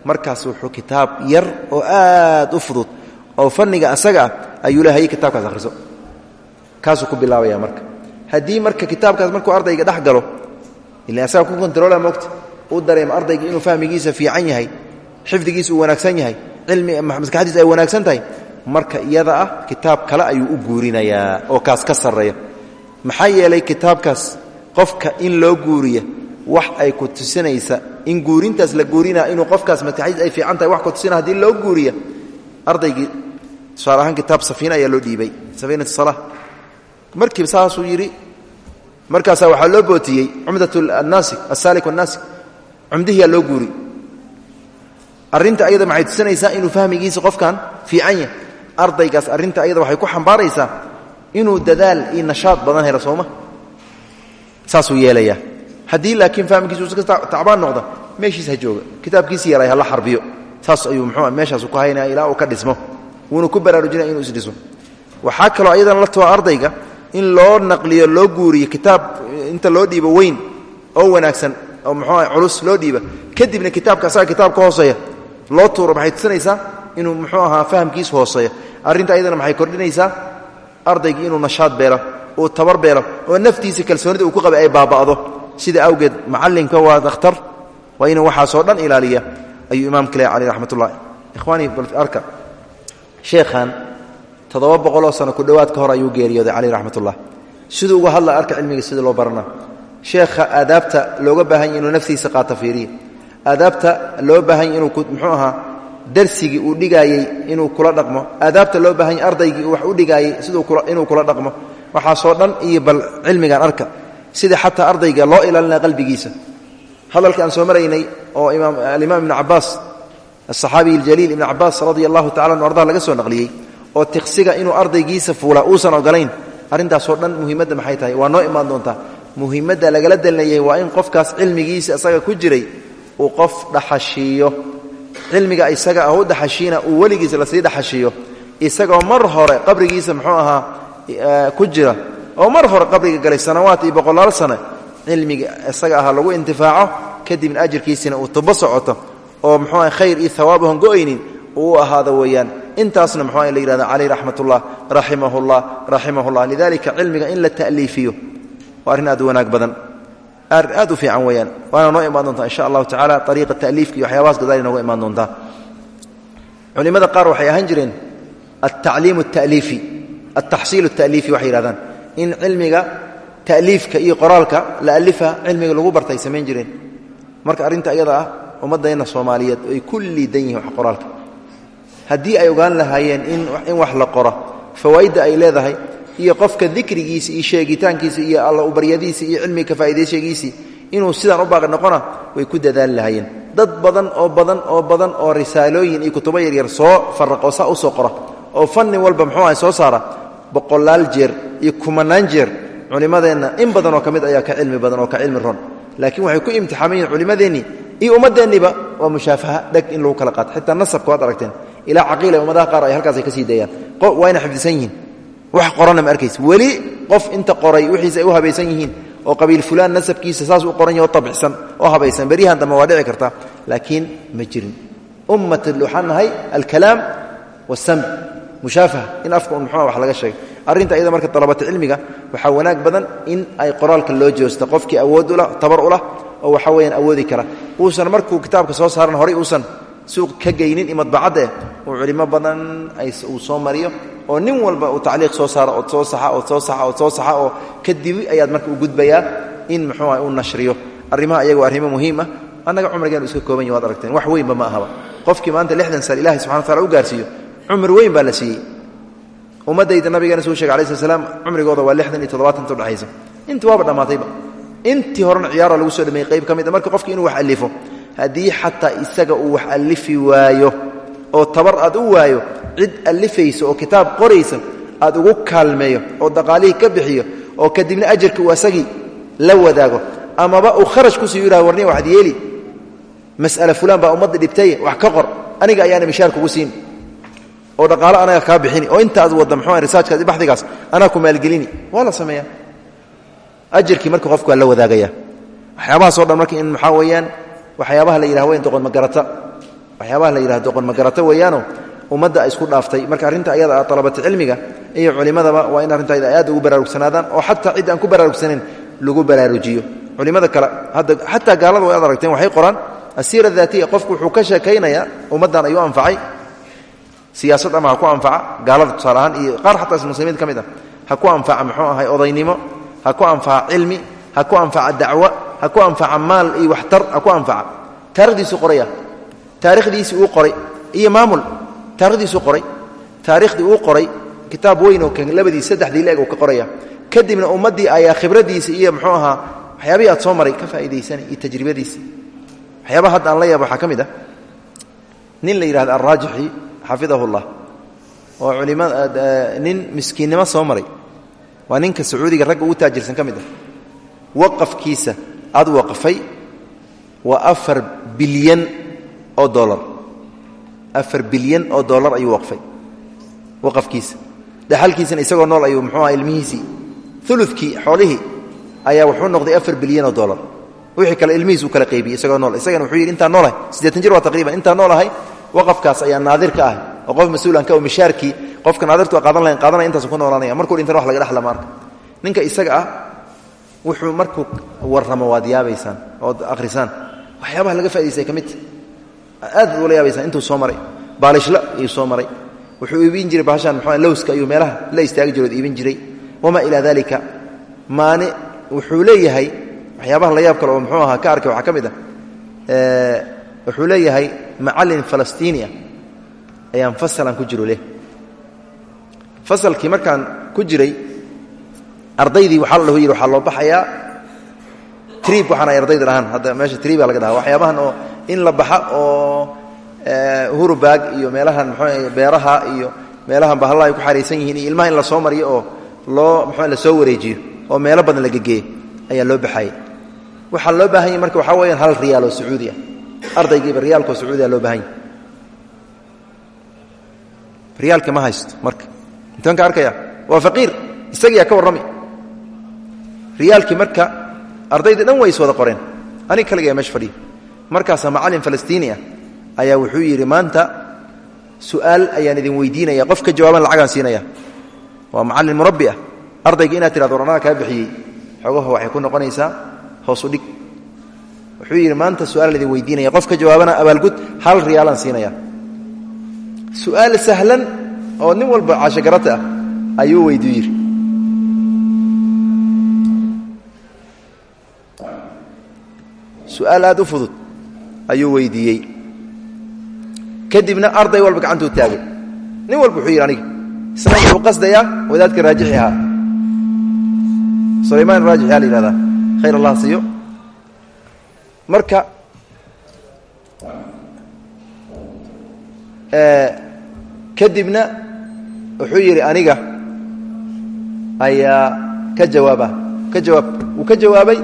markaas wuxuu kitaab yar oo aad u fudud oo fanniga asaga ah ayuu le hayy kitaabkaas akhriso. Kaasuu ku bilaabaya marka. Haddii marka kitaabkaas markuu ardayga dhex galo ila asaga ku kontaroola moogta uu dareemo ardayga inuu fahmigiisa fiican yahay xifdigiisa wanaagsan yahay cilmi maskaxdiisa ay wanaagsan tahay marka iyada ah kitaab kale ayuu u guurinayaa oo kaas ka sarreeya. Maxaa yeelay kitaabkaas qofka in loo guuriya wax ay ku tusinaysa in guurintaas la guurinaa inuu qofkaas maskaxdiis ay fiican tahay wax ku tusina haddii loo guuriya ardaygii tusaale ahaan kitaab ayaa loo dhiibay. Safiinat sala markiiba saasuu yidhi markaasaa waxaa loo bootiyey cumdat annaasik asaalik annaasik. Cumdihiyaa loo guuri. Arrinta ayada maxay tusinaysaa inuu fahmigiisa qofkan fiican ardaygaas arrinta ayada waxay ku xambaaraysaa inuu dadaal iyo nashaad badan helo sooma saasuu yeelayaa. Haddii laakiin fahmkiisu iska tacbaan noqda meeshiis ha jooga. Kitaabkiisi yaray hala xarbiyo. Saas ayuu muxuu meeshaasu ku haynaya ilaa uu ka dhismo wuuna ku baraarujinaya inuu isdhiso. Waxaa kaloo ayadana la taba ardayga in loo naqliyo loo guuriyo kitaab inta loo dhiibo weyn oo wanaagsan oo muxuu culus loo dhiiba. Kadibna kitaabka asaga kitaab ka hooseeya loo tuuro maxay tusinaysaa inuu muxuu ahaa fahamkiis hooseeya arrinta ayadana maxay kordhinaysaa? Ardaygii inuu nashaad beelo uu tabar beelo oo naftiisa kalsoonida uu ku qabay ay baaba'do. Sida awgeed macallinka waa dakhtar waa inuu waxaasoo dhan ilaaliya ayuu imaamka leh caleyh raxmat ullah ikhwaanii bal arka sheekhan toddoba boqoloo sano ku dhowaad ka hor ayuu geeriyooday caleyh raxmatullah. Siduu uga hadla arka cilmiga sida loo barana. Sheekha aadaabta looga baahan yahy inuu naftiisa qaato fiiriya aadaabta loo baahan yahy inuu muxuu ahaa darsigii uu dhigaayey inuu kula dhaqmo. Aadaabta loo baahan yahy ardaygii uu wax u dhigaayey siduu inuu kula dhaqmo. Waxaasoo dhan iyo bal cilmigan arka. Sida xataa ardayga loo ilaalinaya qalbigiisa. Hadalka aan soo maraynay oo alimaam ibnu cabaas asaxaabiy aljaliil ibnu cabaas radia allahu tacala anu ardaha laga soo naqliyey oo tiqsiga inuu ardaygiisa fuula uusan ogolayn arrintaasoo dhan muhiimadda maxay tahay waa noo imaan doontaa muhiimadda lagala dalinayay waa in qofkaas cilmigiisa isaga ku jiray uu qof dhaxashiiyo cilmiga isaga ah u dhaxashiina uu weligiisa la sii dhaxashiiyo isagoo mar hore qabrigiisa muxuu ahaa ku jira oo mar hore qabriga galay sanawaat iyo boqolaal sane cilmiga isaga ahaa lagu intifaaco kadibna ajirkiisina uu socoto oo muxuu aha khayr iyo hawaabahan go'aynin uu ahaado weeyaan. Intaasna muxuu la yihahda caleyh raxmatullah raximahullah raximahullah. Lidalika cilmiga in la ta'liifiyo waa arrin badan. Aad u fiican weeyaan. Waana noo imaan doontaa insha allahu tacala ariiqa ta'liifka iyo waxyaabahaas gadaali nooga imaan doontaa. Culimada qaar waxay ahaan jireen altacliim alta'liifi altaxsiil alta'liifi waxay yihahdaan in cilmiga ta'liifka iyo qoraalka la alifa cilmiga lagu bartay samayn jireen. Marka arrinta iyada ah ummaddeenna soomaaliyeed ay kulli dan yihiin wax qoraalka. Haddii ay ogaan lahaayeen in wax la qoro fawaa'idda ay leedahay iyo qofka dikrigiisi iyo sheegitaankiisi iyo alla ubaryadiisi iyo cilmiga kafaa'idaysigiisii inuu sidaan u baaqi noqona way ku dadaali lahaayeen. Dad badan oo badan oo badan oo risaalooyin iyo kutubo yaryar soo faraqoo saa u soo qora oo fanni walba muxuu aha soo saara boqolaal jeer iyo kumanaan jeer culimmadeenna in badan oo ka mid ayaa ka cilmi badan oo ka cilmi ron laakiin waxay ku imtixaaman yihiin iyo ummadeenniba waa mushaafaha dheg in lagu kala qaato. Xitaa nasabka waad aragteen. Ilaa caqiila ummadaha qaar ay halkaasay ka sii dayaan waa xifdisan yihiin. Wax qorana ma arkaysa. Weli qof inta qoray wixiisa ay u habaysan yihiin oo qabiil fulaan nasabkiisa saas u qoran yaho tabicsan oo habaysan beryahan dambe waa dhici karta. Laakiin ma jirin. Ummat waxaan alkalaam wasamc mushaafaha. In afka un muxua wax laga sheegay. Arrinta iyada marka dalabata cilmiga waxaa wanaag badan in ay qoraalka loo joosto qofkii awood ulah tabar ulah oo waxa weyaan awoodi kara. Uusan markuu kitaabka soo saaran horay uusan suuq ka geynin iyo madbacadda eh culimo badan uu soo mariyo oo nin walba uu tacliiq soo saaro ood soo saxa ood soo saxa ood soo saxa oo kadibi ayaad marka u gudbayaa in muxuu ah uu nashriyo. Arrimaha iyaga waa arrimo muhiim ah. Annaga cumrigeenu iska kooban yahi waad aragteen. Wax weynba ma ahaba. Qofkii maanta lixdan sane ilahay subxana wataala u gaarsiiyo cumri weyn baa la siiyey. Ummaddayda nabigeena suu shegay alai sl cumrigooda waa lixdan iyo toddobaatan inta udhexaysa intii waaba dhammaatayba intii horena ciyaara lagu soo dhameeyey qayb ka mid a marka qofki inuu wax alifo haddii xataa isaga uu wax alifi waayo oo tabar aad u waayo cid alifaysa oo kitaab qoraysa aad ugu kaalmeeyo oo daqaalihii ka bixiyo oo kadibna ajarka uu asagii la wadaago amaba uu kharash ku sii yihahdo warniya waxaad yeeli mas'ala fulaan baa ummadda dhibtaye wax ka qor aniga ayaana mishaar kugu siin oo dhaqaalo anaga kaa bixini oo intaad wadda mxua risaajkaas baxdigaas anaa ku maalgelini. Waa la sameeya ajarkii marka qofku waa la wadaagaya. Waxyaabahaasoo dhan marka in maxaa weeyaan waxyaabaha la yidhah weyn doqon magarata waxyaabaha la yidhah doqon magarata weeyaano ummadda isku dhaaftay. Marka arrinta ayada ah dalabata cilmiga iyo culimmadaba waa in arrinta ayada aad ugu baraarugsanaadaan oo xataa cid aan ku baraarugsaneyn lagu baraarujiyo. Culimmada kale hadda xataa gaalada way ad aragteen waxay qoraan asiira daatiya qofku wuxuu ka sheekaynayaa ummaddan ayuu anfacay. Siyaasad ama ha ku anfaca gaalada tusaale ahaan iyo qaar xataa muslimiinta ka mid ah ha ku anfaca muxuu ahay odaynimo ha ku anfaca cilmi ha ku anfaca dacwo ha ku anfaca maal iyo waxtar ha ku anfaca taarikhdiisuu qoraya taarikhdiisii uu qoray? Iyo maamul. Taarikhdiisuu qoray? Taarikhdii uu qoray? Kitaab weyn oo labadii saddexdii leeg uu ka qoraya kadibna ummaddii ayaa khibraddiisa iyo muxuu ahaa waxyaabihii aad soo maray ka faa'iidaysanay iyo tajribadiisi waxyaabaha hadda aan la yaaba waxaa ka mid ah nin la yidhahda alraajixi xafidahu llah oo culimada nin miskiinnimo soo maray waa ninka sacuudiga ragga ugu taajirsan ka mid ah. Waqafkiisa aad waqfay waa afar bilyan oo dolar afar bilyan oo dollar ayuu waqfay waqafkiisa. Dhaxalkiisana isagoo nool ayuu muxuu aha ilmihiisii. Ulukii ayaa wuxuu noqday afar bilyan oo dollar. Wixii kale ilmihiis uu kala qaybiyey isagoo nool. Isagana wuxuu yidhi intaan noolahay. Siddeetan jir waa taqriiban. Intaan noolahay waqafkaas ayaa naadir ka ah oo qof mas'uulan ka mishaarkii qofka naadirtu a qaadan lahayn qaadanaya intaasu ku noolanaya markuu dhintana wax laga dhexla maarka. Ninka isaga ah wuxuu markuu warramo waad yaabaysaan ood waxyaabaha laga faa'idaystay ka aad ula yaabaysaan intuu soo maray. Baalishla ayuu soo maray. Wuxuu iibin jiray bahashaan mxu lowska ayuu meelaha la istaagi jirood iibin jiray. Wamaa ilaa dalika maani wuxuu leeyahay waxyaabaha la yaab kale oo muxuu ahaa ka arkay waxaa ka mid ah wuxuu leeyahay macallin falastiini ayaan fasalan ku jiro leh. Fasalkii markaan ku jiray ardaydii waxaa la dhaho yidhi loo baxayaa triib waxaan ay ardayda dhahaan hadda meesha triiba laga dhaha waxyaabahan oo in la baxa oo hurubag iyo meelahan mxuu beeraha iyo meelahan bahalla ay ku xariisan yihiin iyo ilmaha in la soo mariyo oo loo mxu la soo wareejiyo oo meelo badan la gegeeyo ayaa loo baxayay. Waxaa loo baahan yahy marka waxaa weyaan hal riyaal oo sacuudi ah. Ardaygiiba riyaalkaoo sacuudiya loo baahan yahy riyaalka ma haysto marka. Intaan ka arkaya waa faqiir isagiyaa ka warrami. Riyaalkii marka ardaydii dhan way is wada qoreen aniga kaligaa meesha fadhiya. Markaasaa macallin falastiini ah ayaa wuxuu yidhi maanta su'aal ayaan idin weydiinaya qof ka jawaaban lacagaan siinaya waa macallin murabbi ah. Ardayga inaad tirado war anaga kaa bixiyey xogaha waxay ku noqonaysaa hoosu dhig. Wuxuu yidhi maanta su'aalaan idin weydiinaya qof ka jawaabana abaalgud su'aal sahlan oo nin walba caashogarata ah ayuu weydiu yidhi su'aal aad u fudud ayuu weydiiyey. Kadibna arday walba gacantuu taagay. Nin walba wuxuu yidhi aniga isna wuxuu qasdayaa? Wadaadka raajixi ahaa. Sulaymaan raajixi aa la yihahdaa khayr allah siiyo. Marka kadibna wuxuu yidhi aniga ayaa ka jawaaba ka jawaab wuu ka jawaabay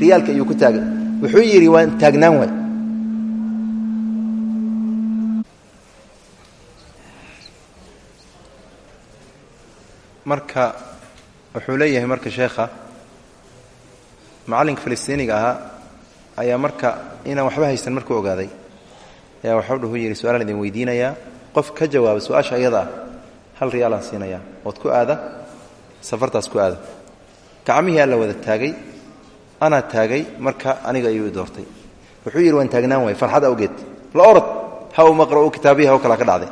riyaalka ayuu ku taagay. Wuxuu yidhi waan taagnaan waay. Marka wuxuu leeyahay marka sheekha macallinka falastiiniga ahaa ayaa marka inaan waxba haysan markuu ogaaday ayaa waxau dhahu yidhi su'aalaan idin weydiinayaa qof ka jawaaba su'aasha ayada ah. Hal riyaalaan siinayaa ood ku aada? Safartaas ku aada. Gacmihii alla wada taagay anaa taagay marka aniga ayuu doortay. Wuxuu yidhi waan taagnaan waay farxad awgeed. La orod ha u maqra'u kitaabihi haw kalaa ka dhacday.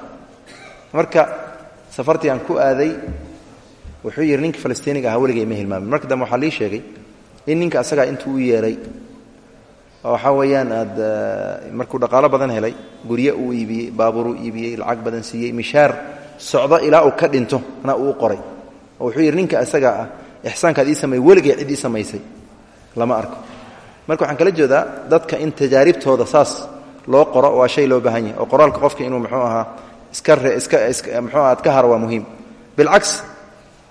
Marka safartii aan ku aaday wuxuu yidhi ninka falastiiniga ahaa weligay ma hilmaamin. Marka dambe waxaa lii sheegay in ninka asagaa intuu yeeray oo waxaa weeyaan aad markuu dhaqaalo badan helay guryo uu iibiyey baabuuruu iibiyey lacag badan siiyey mishaar socdo ilaa uu ka dhinto na uu qoray. Oo wuxuu yidhi ninka asagaa ah ixsaankaad ii sameeyey weligay cid ii samaysay. Lama arko. Marka waxaan kala jeedaa dadka in tajaaribtooda saas loo qoro waa shay loo baahan yahay. Oo qoraalka qofka inuu muxuu ahaa iska iska muxuu aha ad ka haro waa muhiim. Bilcaks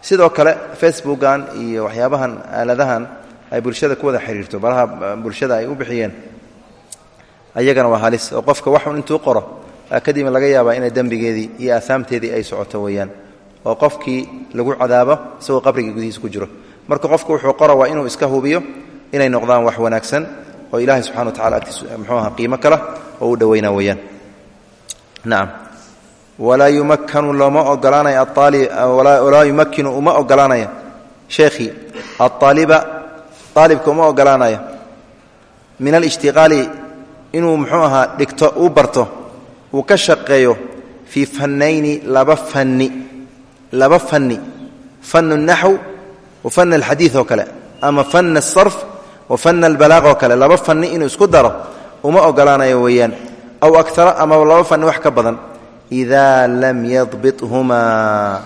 sidoo kale facebookan iyo waxyaabahan aaladahan ay bulshada ku wada xiriirto baraha bulshada ay u bixiyeen ayagana waa halis. Oo qofka waxun intuu qoro kadibna laga yaabaa inay dembigeedii iyo aahaamteedii ay socoto weeyaan. Oo qofkii lagu cadaabo isagoo qabrigii gudihiisa ku jiro. Marka qofku wuxuu qora waa inuu iska hubiyo inay noqdaan wax wanaagsan oo ilaahay subxana wa tacala agtiis muxuu aha qiimo kala oo u dhoweynaa weeyaan. Nacam walaa yumakkanu looma ogolaanaya walaa yumakkinu uma ogolaanaya sheekhii aaaliba aalibka uma ogolaanaya min alishtiqaali inuu muxuu ahaa dhigto uu barto uu ka shaqeeyo fii fannayni laba fanni laba fanni fannu naxw wa fan alxadiid oo kale ama fan asarf wa fan albalaaq oo kale laba fanni inuu isku daro uma ogolaanayo weeyaan aw akara ama laba fanni wax ka badan idaa lam yadbithumaa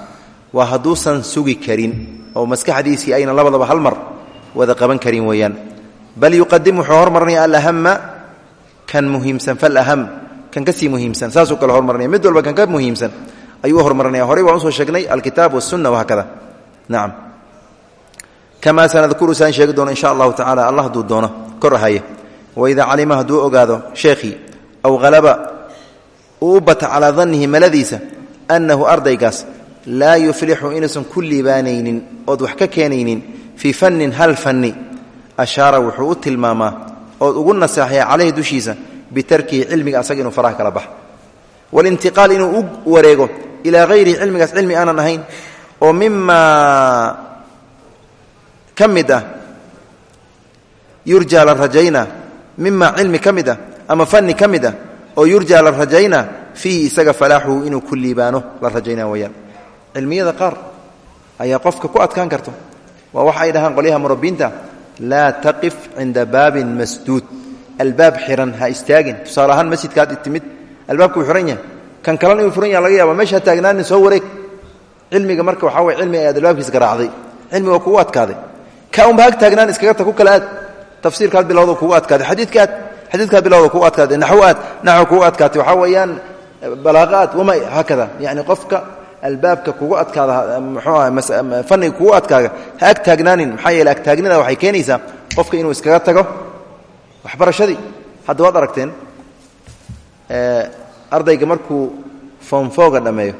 waa hadduusan sugi karin oo maskaxdiisii aynan labadaba hal mar wada qaban karin weeyaan. Bal yuqadim wuxuu hormarinaya alahama kan muhiimsan falaham kan ka sii muhiimsan saasuu kale hormarinaya mid walba kan ka muhiimsan ayuu u hormarinaya horey waan u soo sheegnay alkitaab wasunna wahakada nacam kamaa sanadkuru saan sheegi doono insha allahu tacala allah hadduu doono kor ahaya waidaa calima hadduu ogaado sheekhii aw halaba uu u bata calaa annahu ardaygaas laa yuflixu inuusan ku liibaanaynin ood wax ka keenaynin fii fannin hal fanni ashaara wuxuu u tilmaamaa ood ugu naseexaya calayhi dushiisa bitarkihi cilmiga asaga inuu faraha kala baxa walintiqaal inuu u wareego ilaa hayrihi cilmigaas cilmi aanan ahayn oo mimaa ka mid ah yurjaa la rajaynaa mimaa cilmi ka mid ah ama fanni ka mid ah oo yurjaa la rajaynaa fiihi isaga falaaxuhu inuu ku liibaano la rajaynaa weyaan cilmiyada qaar ayaa qofka ku adkaan karto waa waxa ay dhahaan qolyaha murabbiinta laa taqif cinda baabin masduud. Albaab xiran ha istaagin. Tusaale ahaan masjidkaad timid albaabka uu xiran yahay. Kan kalena inuu furan yaha laga yaaba meesha ha taagnaanin soo wareeg. Cilmiga marka waxaa way cilmiga aad albaabkiis garaacday cilmiga kugu adkaaday. Ka unba hag taagnaan iskaga ta ku kala aad. Tafsiirkaad bilowda kugu adkaaday. Xadiidkaad xadiidkaad bilowda kugu adkaaday. Naxwo aad naxwo kugu adkaatay. Waxaa weeyaan balaaqa aad wama haakada. Yani qofka albaabka kugu adkaada fanniga kugu adkaaga ha ag taagnaanin maxaa yeele agtaagnida waxay keenaysaa qofka inuu iskaga tago waxbarashadii. Hadda waad aragteen ardayga markuu foomfooga dhammeeyo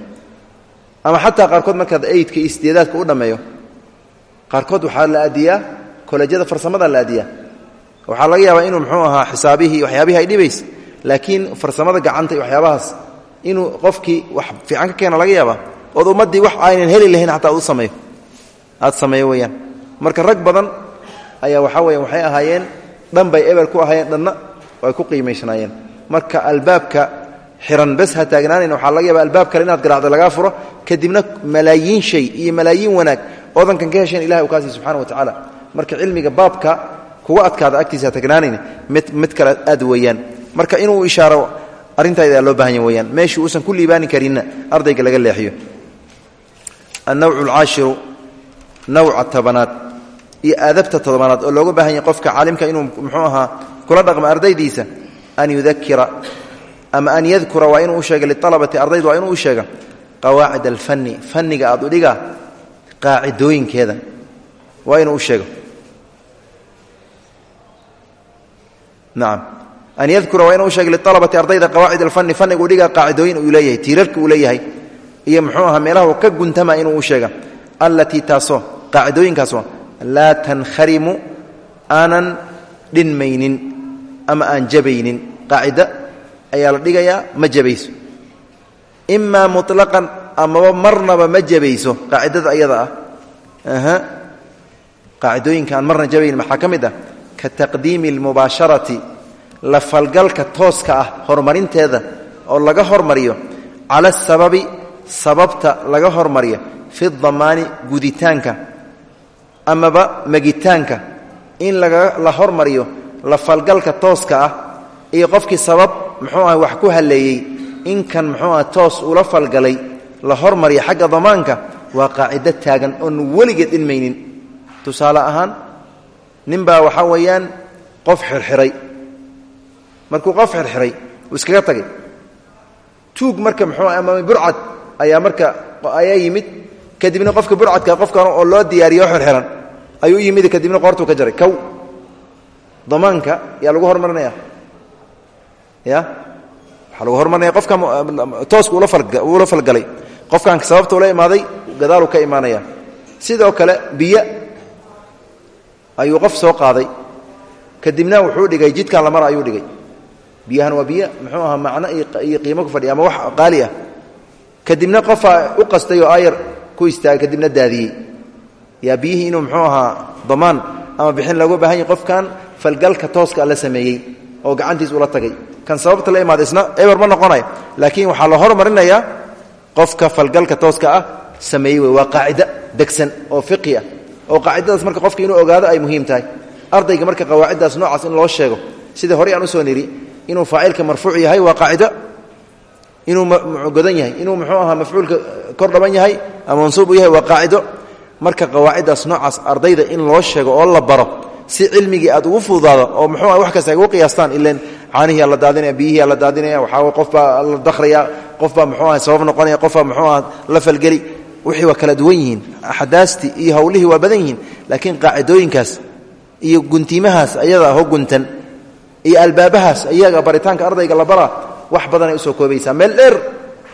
ama xataa qaarkood markaad eydka iyo sideedaadka u dhammeeyo qaarkood waxaa la aadiyaa kolejyada farsamada la aadiyaa. Waxaa laga yaabaa inuu mxuu ahaa xisaabihii waxyaabihii ay dhibaysa laakiin farsamada gacanta iyo waxyaabahaas inuu qofkii wax fiican ka keena laga yaabaa ood ummaddii wax aynan heli lahayn xataa ad u sameeyo. Aad sameeyo weyaan marka rag badan ayaa waxaa weya waxay ahaayeen dhan bay eber ku ahaayeen dhanna ay ku qiimaysnaayeen marka albaabka xiran bes ha taagnaanayn waxaa laga yaaba albaab inaad garaacdo lagaa furo kadibna malaayiin shay iyo malaayiin wanaag oodankan ka hesheen ilahay uu subxana wa tacaala. Marka cilmiga baabka kuga adkaada agtiisa ha mid mid kale aad weeyaan. Marka inuu ishaaro arintayda loo baahan ya weyaan meeshii uusan ku liibaani karinna ardayga laga leexiyo. Annawcu alcaashiru nawca tobanaad iyo aadabta todobanaad oo looga baahan yahay qofka caalimka inuu muxuu ahaa kula dhaqmo ardaydiisa an yudakira ama an yadkura waa inuu u sheega lialabati ardaydu waa inuu u sheega qawaacid alfanni fanniga aad udhiga qaacidooyinkeeda waa inuu u sheego. Nacam an yadkura waa inuu sheega lialabati ardayda qawaacid alfanni fanniga udhiga qaacidooyin uu leeyahay tiirarka uu leeyahay iyo muxuu ahaa meelaha ka guntama inuu u sheega allatii taasoo qaacidooyinkaasoo laa tankharimu aanan dhinmaynin ama aan jabaynin qaacida ayaa la dhigayaa ma jabayso imaa muطlaqan amaba marnaba ma ayada ah qaacidooyinka marna jabaynin maxaa ka mid ah ka la falgalka tooska ah horumarinteeda oo laga hormariyo cala asababi sababta laga hormariyo fi damaani guditaanka amaba megitaanka in la hormariyo la falgalka tooska ah iyo qofkii sabab muxuu ah wax ku halleeyey in kan muxuu ah toos ula falgalay la hormariyo xagga damaanka waa qaacido taagan oon weligeed dhinmaynin tusaale ahaan ninbaa waxaa weeyaan qof xirxiray markuu qof xirxiray uu iskaga tagay. Tuug marka muxuu ama burcad ayaa marka ayaa yimid. Kadibna qofka burcadka qofkan oo loo diyaariyo xirxiran ayuu yimid kadibna qoortuu ka jaray. Kow damaanka yaa lagu hormarinaya ya? Waxaa lagu hormarinaya qofka tooska ula falgalay. Qofkan sababta ula imaaday gadaaluu ka imaanaya sidoo kale biyo ayuu qof soo qaaday. Kadibna wuxuu dhigay jidkan lamara ayuu dhigay biyahan waa biyo muxuu ahaa macno iyo qiimo ku fadhiya ama wax qaali ah. Kadibna qofaa u qastay oo aayar ku istaagay kadibna daadiyey. Yaa biyihii inuu muxuu ahaa damaan ama bixin looga baahan yahy qofkan falgalka tooska la sameeyey oo gacantiis ula tagay. Kan sababta la imaada eber ma noqonaya laakiin waxaa la hormarinayaa qofka falgalka tooska ah sameeyey waa qaacida degsan oo fiqi ah. Oo qaacidadaas marka qofka inuu ogaado ay muhiim tahay. Ardayga marka qawaaciddaas noocaas in loo sheego sidai horey aan u soo nidhi inuu faacilka marfuuc yahay waa qaacida inuu godan yahay? Inuu muxuu ahaa mafcuulka kor dhaban yahay ama mansuub yahay waa qaacido. Marka qawaaciddaas noocaas ardayda in loo sheego oo la baro si cilmigii aad ugu fududaado oo muxuu ah wax kasta ugu qiyaastaan ilan caanihiyaa la daadinaya biyihiyaa la daadinaya waxaa qof baa la dakhraya qof baa muxuu aha sabab noqonaya qof baa muxuu aha la falgeli. Wixii waa kala duwan yihiin axdaastii iyo hawlihii waa badan yihiin laakiin qaacidooyinkaas iyo guntiimahaas ayadaa ho guntan iyo albaabahaas iyaga baritaanka ardayga la baraa wax badanay u soo koobaysaa. Meel dheer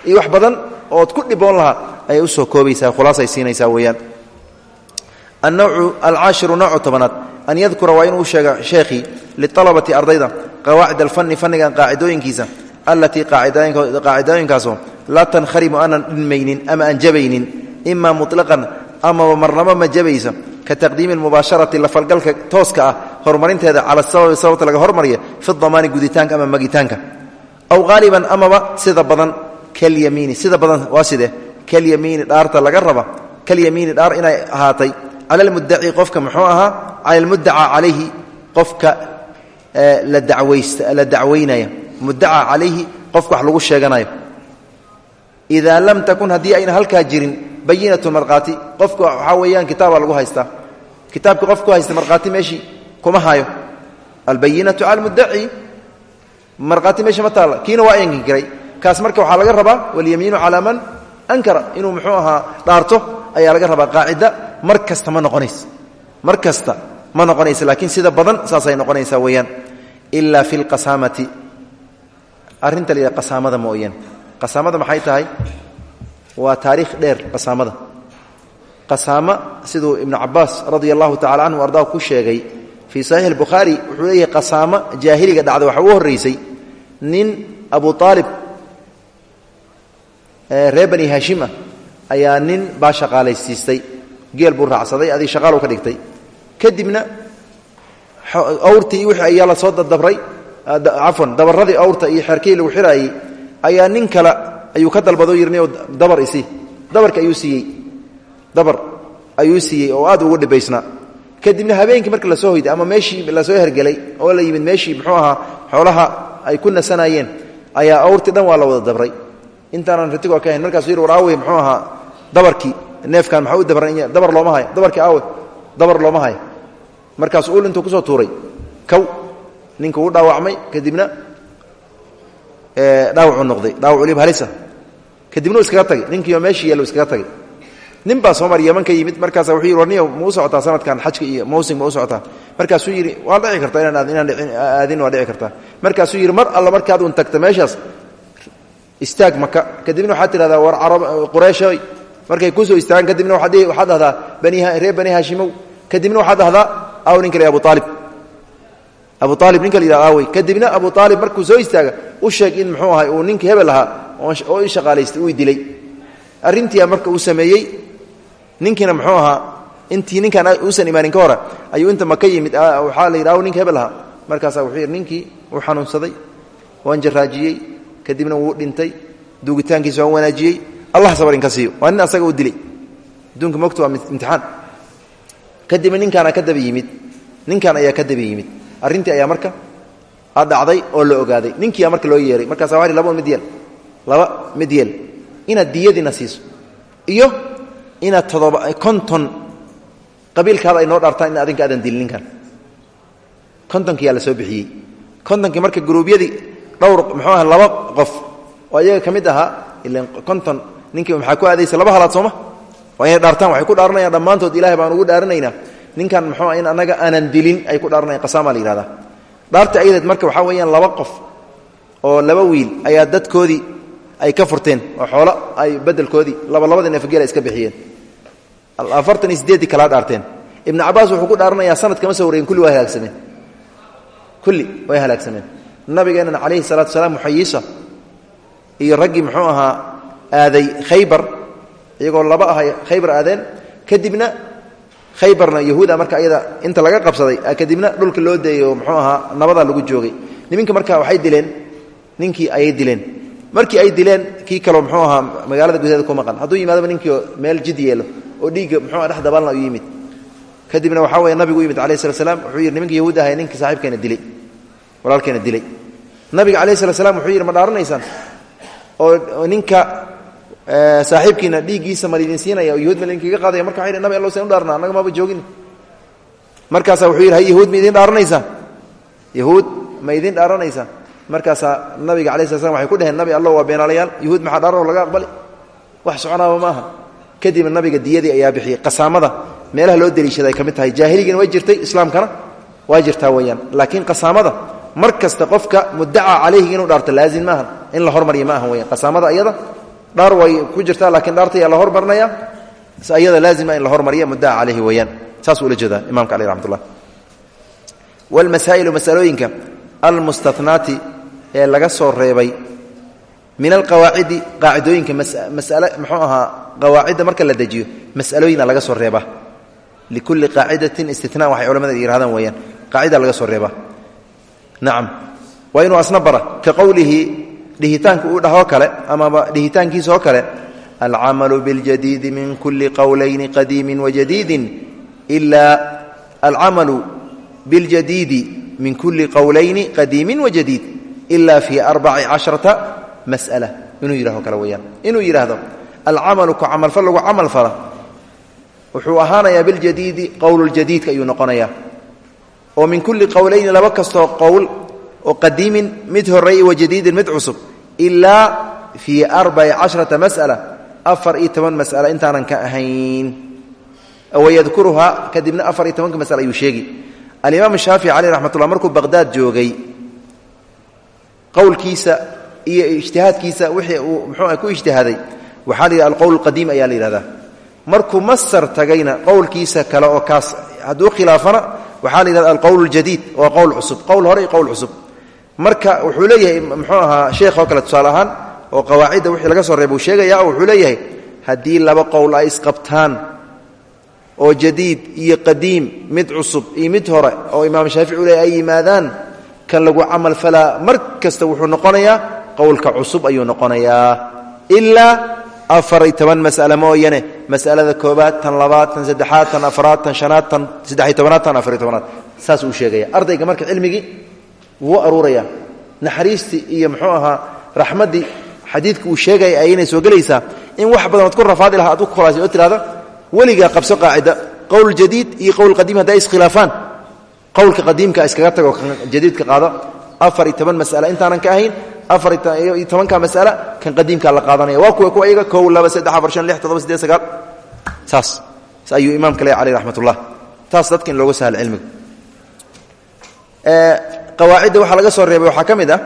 iyo wax badan ood ku dhiboon lahaa ayay u soo koobaysaa khulaasay siinaysaa weeyaan. Annawcu alcaashiru noocu tobanaad. An yadkura waa inuu sheega sheekhii lialabati ardayda qawaacid alfanni fannigan qaacidooyinkiisa allatii qaacidooyinkaasoo laa tankharimu aanan dhinmaynin ama aan jabaynin ima muطlaqan amaba marnabo ma jabayso ka taqdiimi اlmubaasharati lafalgalka tooska ah horumarinteeda cala sababi sababta laga hormariya fi damaani guditaanka ama magitaanka. Aw haaliban amaba sida badan kalyamiini sida badan waa sidee kalyamiini dhaarta laga raba kalyamiini dhaar inay ahaatay cala almudaci qofka muxuu ahaa cala almudaca calayhi qofka la dacwaynaya mudaca calayhi qofka wax lagu sheeganayo. Idaa lam takun haddii ayna halkaa jirin bayinatu markhaati qofka waxaa weeyaan kitaabaa lagu haystaa. Kitaabka qof ku haysta markhaati meeshii kuma hayo albayinatu cala almudaci markhaati meesha ma taalla. Kiina waa ankiray kaas marka waxaa laga rabaa walyamiinu calaa man ankara. Inuu muxuu ahaa dhaarto ayaa laga rabaa qaacida. Mar ma noqonaysa. Mar ma noqonaysa. Laakiin sida badan saasay noqonaysaa weeyaan. Ilaa fi lqasaamati arrinta la yidhaha qasaamada mooyaan maxay tahay? Waa taariikh dheer qasaamada. Qasaamo siduu ibnu cabaas radia allahu tacala canhu ku sheegay fii saxiix albukhaari wuxuu leeyahay qasaamo jaahiliga dhacda. Waxaa ugu horraysay nin abu aalib reer bani haashim ah ayaa nin baa shaqaalaysiistay. Geel buu raacsaday adii shaqaalu ka dhigtay. Kadibna awrtii wixii ayaa la soo dadabray cafwan dabaradii awrta iyo xerkii lagu xiraayey ayaa nin kale ayuu ka dalbado yirni dabar isii dabarka ayuu siiyey. Dabar ayuu siiyey oo aad ugu dhibaysnaa kadibna habeenkii marka la soo hoyday ama meeshii la soo hergelay oo la yimid meeshii muxuu ahaa xoolaha ay ku nasanayeen ayaa awrtii dhan waa la wada dabray intaanan ratigo ka hayn markaasuu yidhi war muxuu ahaa dabarkii neefkan maxaa u dabran dabar looma hayo. Dabarkii aawe dabar looma hayo. Markaasuu ul intuu ku soo tuuray kow ninka uu dhaawacmay. Kadibna dhaawacuu noqday. Dhaawac waliba halisa. Kadibna uu iskaga tagay. Ninkiioo meeshii yaalla iskaga tagay nin baa soomar yaman ka yimid markaasa wuxuu yidhi warniya ma socotaa sanadkan xajka iyo mawsim ma u socotaa. Markaasuu yidhi waa dhici kartaa inaan inaan aadin waa dhici kartaa. Markaasuu yidhi mar alla markaad un tagta meeshaas istaag maka. Kadibna waxaad tidhahdaa war carab qureyshoy markay ku soo istaagaan kadibna waxaad dhahdaa bani reer bani haashimow. Kadibna waxaad dhahdaa aw ninka la abu aalib abu aalib ninka la yidhahda aawey kadibna abu aalib markuu soo istaaga u sheeg in muxuu ahay uu ninkii hebel ahaa oo i shaqaalaystay uu dilay. Arrintia marka uu sameeyey ninkiina muxuu ahaa intii ninkaan uusan imaanin ka hore ayuu inta maka yimid waxaa la yidhi aw ninka hebel ahaa. Markaasaa wuxuu yidhi ninkii uu xanuunsaday waan jaraajiyey kadibna wuu dhintay duugitaankiisa waan wanaajiyey allah sabar inka siiyo. Waa nin asaga u dilay. Adduunka mogta waa imtixaan. Kadibna ninkaana ka daba yimid. Ninkan ayaa ka daba yimid. Arrintii ayaa marka dhacday oo la ogaaday. Ninkiiaa marka loo yeeray. Markaasa waa laba mid yeel. Laba mid yeel. Inaad diyadiina siiso. Iyo inaad todoba konton qabiilkaada ay noo in adinka aadan dilin ninkan kontonkiyaa la soo bixiyey. Kontonkii marka guruubyadii dhowr muxuu aha laba qof oo iyaga ka mid ahaa ilan konton ninkii maxaa ku aadaysa laba halaad sooma waa inay dhaartaan waxay ku dhaaranayaan dhammaantood ilahay baan ugu dhaaranaynaa ninkan muxuu in annaga aanan dilin ay ku dhaaranayan qasaamaa la yihahdaa dhaarta ayadeed marka waxaa weeyaan laba qof oo laba wiil ayaa dadkoodii ay ka furteen oo xoolo ay bedelkoodii laba labadii neefgeel ay iska bixiyeen afartan iyo sideeddii kalaa dhaarteen. Ibnu cabaas wuxuu ku dhaaranayaa sanad kama soo kulli waa halaagsameen kulli way halaagsameen nabigeennan calayhi salaatu salaam muxayiisa iyo raggii muxuu ahaa aaday khaybar iyagoo laba ah ay khaybar aadeen. Kadibna khaybarna yahuuda marka ayada inta laga qabsaday kadibna dhulka loo deeyey muxuu ahaa nabadaa lagu joogay. Niminka marka waxay dileen ninkii ayay dileen. Markii ay dileen kii kaleo muxuu ahaa magaalada gudaheeda ku maqan. Hadduu yimaadaba ninkii meel jid oo dhiigga muxuu dhex dabaalna u yimid. Kadibna waxaa weeye nabigu yimid alayh slat slam wuxuu yidhi niminka yahuud ahay ninka saaxiibkeena dilay walaalkeena dilay. Nabiga alayh slat slam wuxuu yidhi ma dhaaranaysaan? Oo ninka saaxiibkiina dhiiggiisa siinaya oo yahuud ma idinkaga qaadaya marka waxay nabi allo sen u dhaarna annaga maaba joogin. Markaasaa wuxuu yidhi hay yahuud ma idin yahuud ma idin dhaaranaysaan? Markaasaa nabiga alay sla slam waxay ku dheheen nabi allo waa beenaalayaal yahuud maxaa dhaarano laga aqbali wax soconaaba ma aha kadibna nabiga diyadii ayaa bixiyey. Qasaamada meelaha loo deliishada ay tahay jaahiligiina way jirtay islaamkana waa jirtaa weyaan laakiin qasaamada mar qofka mudaca calayhi inuu dhaarto laazim maaha in la hormarya ma aha weyan qasaamada ayada dhaar way ku jirtaa laakiin dhaarta ayaa la hormarnaya ayada laazima in la hormarya mudaca calayhi weeyaan. Saasuu ula jeedaa imamka aleh raxmat ullah wlmasaa'ilu masalooyinka almustatnaati ee laga soo reebay min alqawaacidi qaacidooyinka masale muxuu ahaa qawaacidda marka la dejiyo mas'alooyina laga soo reebaa. Likulli qaacidatin istina waxay culamada yidhahdaan weeyaan qaacida laga soo reebaa. Nacam waa inuu asna bara ka qowlihi dhihitaanka uu dhahoo kale amaba dhihitaankiisa oo kale alcamalu biاljadiidi min kuli qowlayni qadiimi wajadiidi ilaa alcamalu biاljadiidi min kuli qowlayni qadiimi wajadiid ila fii arbaci casharata mas'ala inuu yidhahdo kale weyaan inuu yidhaahdo alcamalu ku camalfal lagu camal fala. Wuxuu ahaanayaa biljadiidi qowluljadiidka ayuu noqonayaa. Oo min kulli qowlayni laba kastoo qowl oo qadiimin mid horeey wa jadiidin mid cusub ilaa fii arbaci casharata mas'ala afar iyo toban mas'ala intaanan ka ahayn. Wayadkuruhaa kadibna afar iyo tobanka mas'ala ayuu sheegi alimaam shaafici caleyh raxmat ullah markuu baqhdaad joogay qowlkiisa iyo ijtihaadkiisa wixii uu muxuu ku ijtihaaday. Waxaa la yidhaha alqowl alqadiim ayaa la yidhahdaa. Markuu masar tagayna qowlkiisa kale oo kaas hadduu khilaafana waxaa la yidhahda alqowl اljadiid waa qowl cusub. Qowl hore qowl cusub. Marka wuxuu leeyahay muxuu ahaa sheekh oo kale tusaale ahaan oo qawaacidda wixii laga soo reeba uu sheegaya wuxuu leeyahay haddii laba qowl ay isqabtaan oo jadiid iyo qadiim mid cusub iyo mid hore oo imaam shaafici u leeyahy ay yimaadaan kan lagu camal falaa mar kasta wuxuu noqonayaa qowlka cusub ayuu noqonayaa. Ilaa afar iyo toban mas'ale mooyane. Mas'alada koobaad tan labaad tan saddexaad tan afraad tan shanaad tan saddexiy tobanaad tan afariy tobanaad. Saas uu sheegaya. Ardayga marka cilmigii wuu aruuraya naxariistii iyo muxuu ahaa raxmaddii xadiidka uu sheegaya aynay soo gelaysaa. In wax badan ood ku rafaadi laha ad u khulaasay oo tirahda weligaa qabso qaacida. Qowl jadiid iyo qowl qadiim hadday iskhilaafaan qowlka qadiimka iskaga tago jadiidka qaado. Afar iyo toban mas'ale intaanan ka ahayn afar iyo tobanka mas'ale kan qadiimkaa la qaadanaya. Waa kuwa kuwa iyaga kow laba saddex afar shan lix toddoba sideed sagaal. Saas. Ayuu imaamka leeya caleyh raxmat ullah taas dadka in looga sahlo cilmiga qawaacidda waxaa laga soo reebay waxaa ka mid ah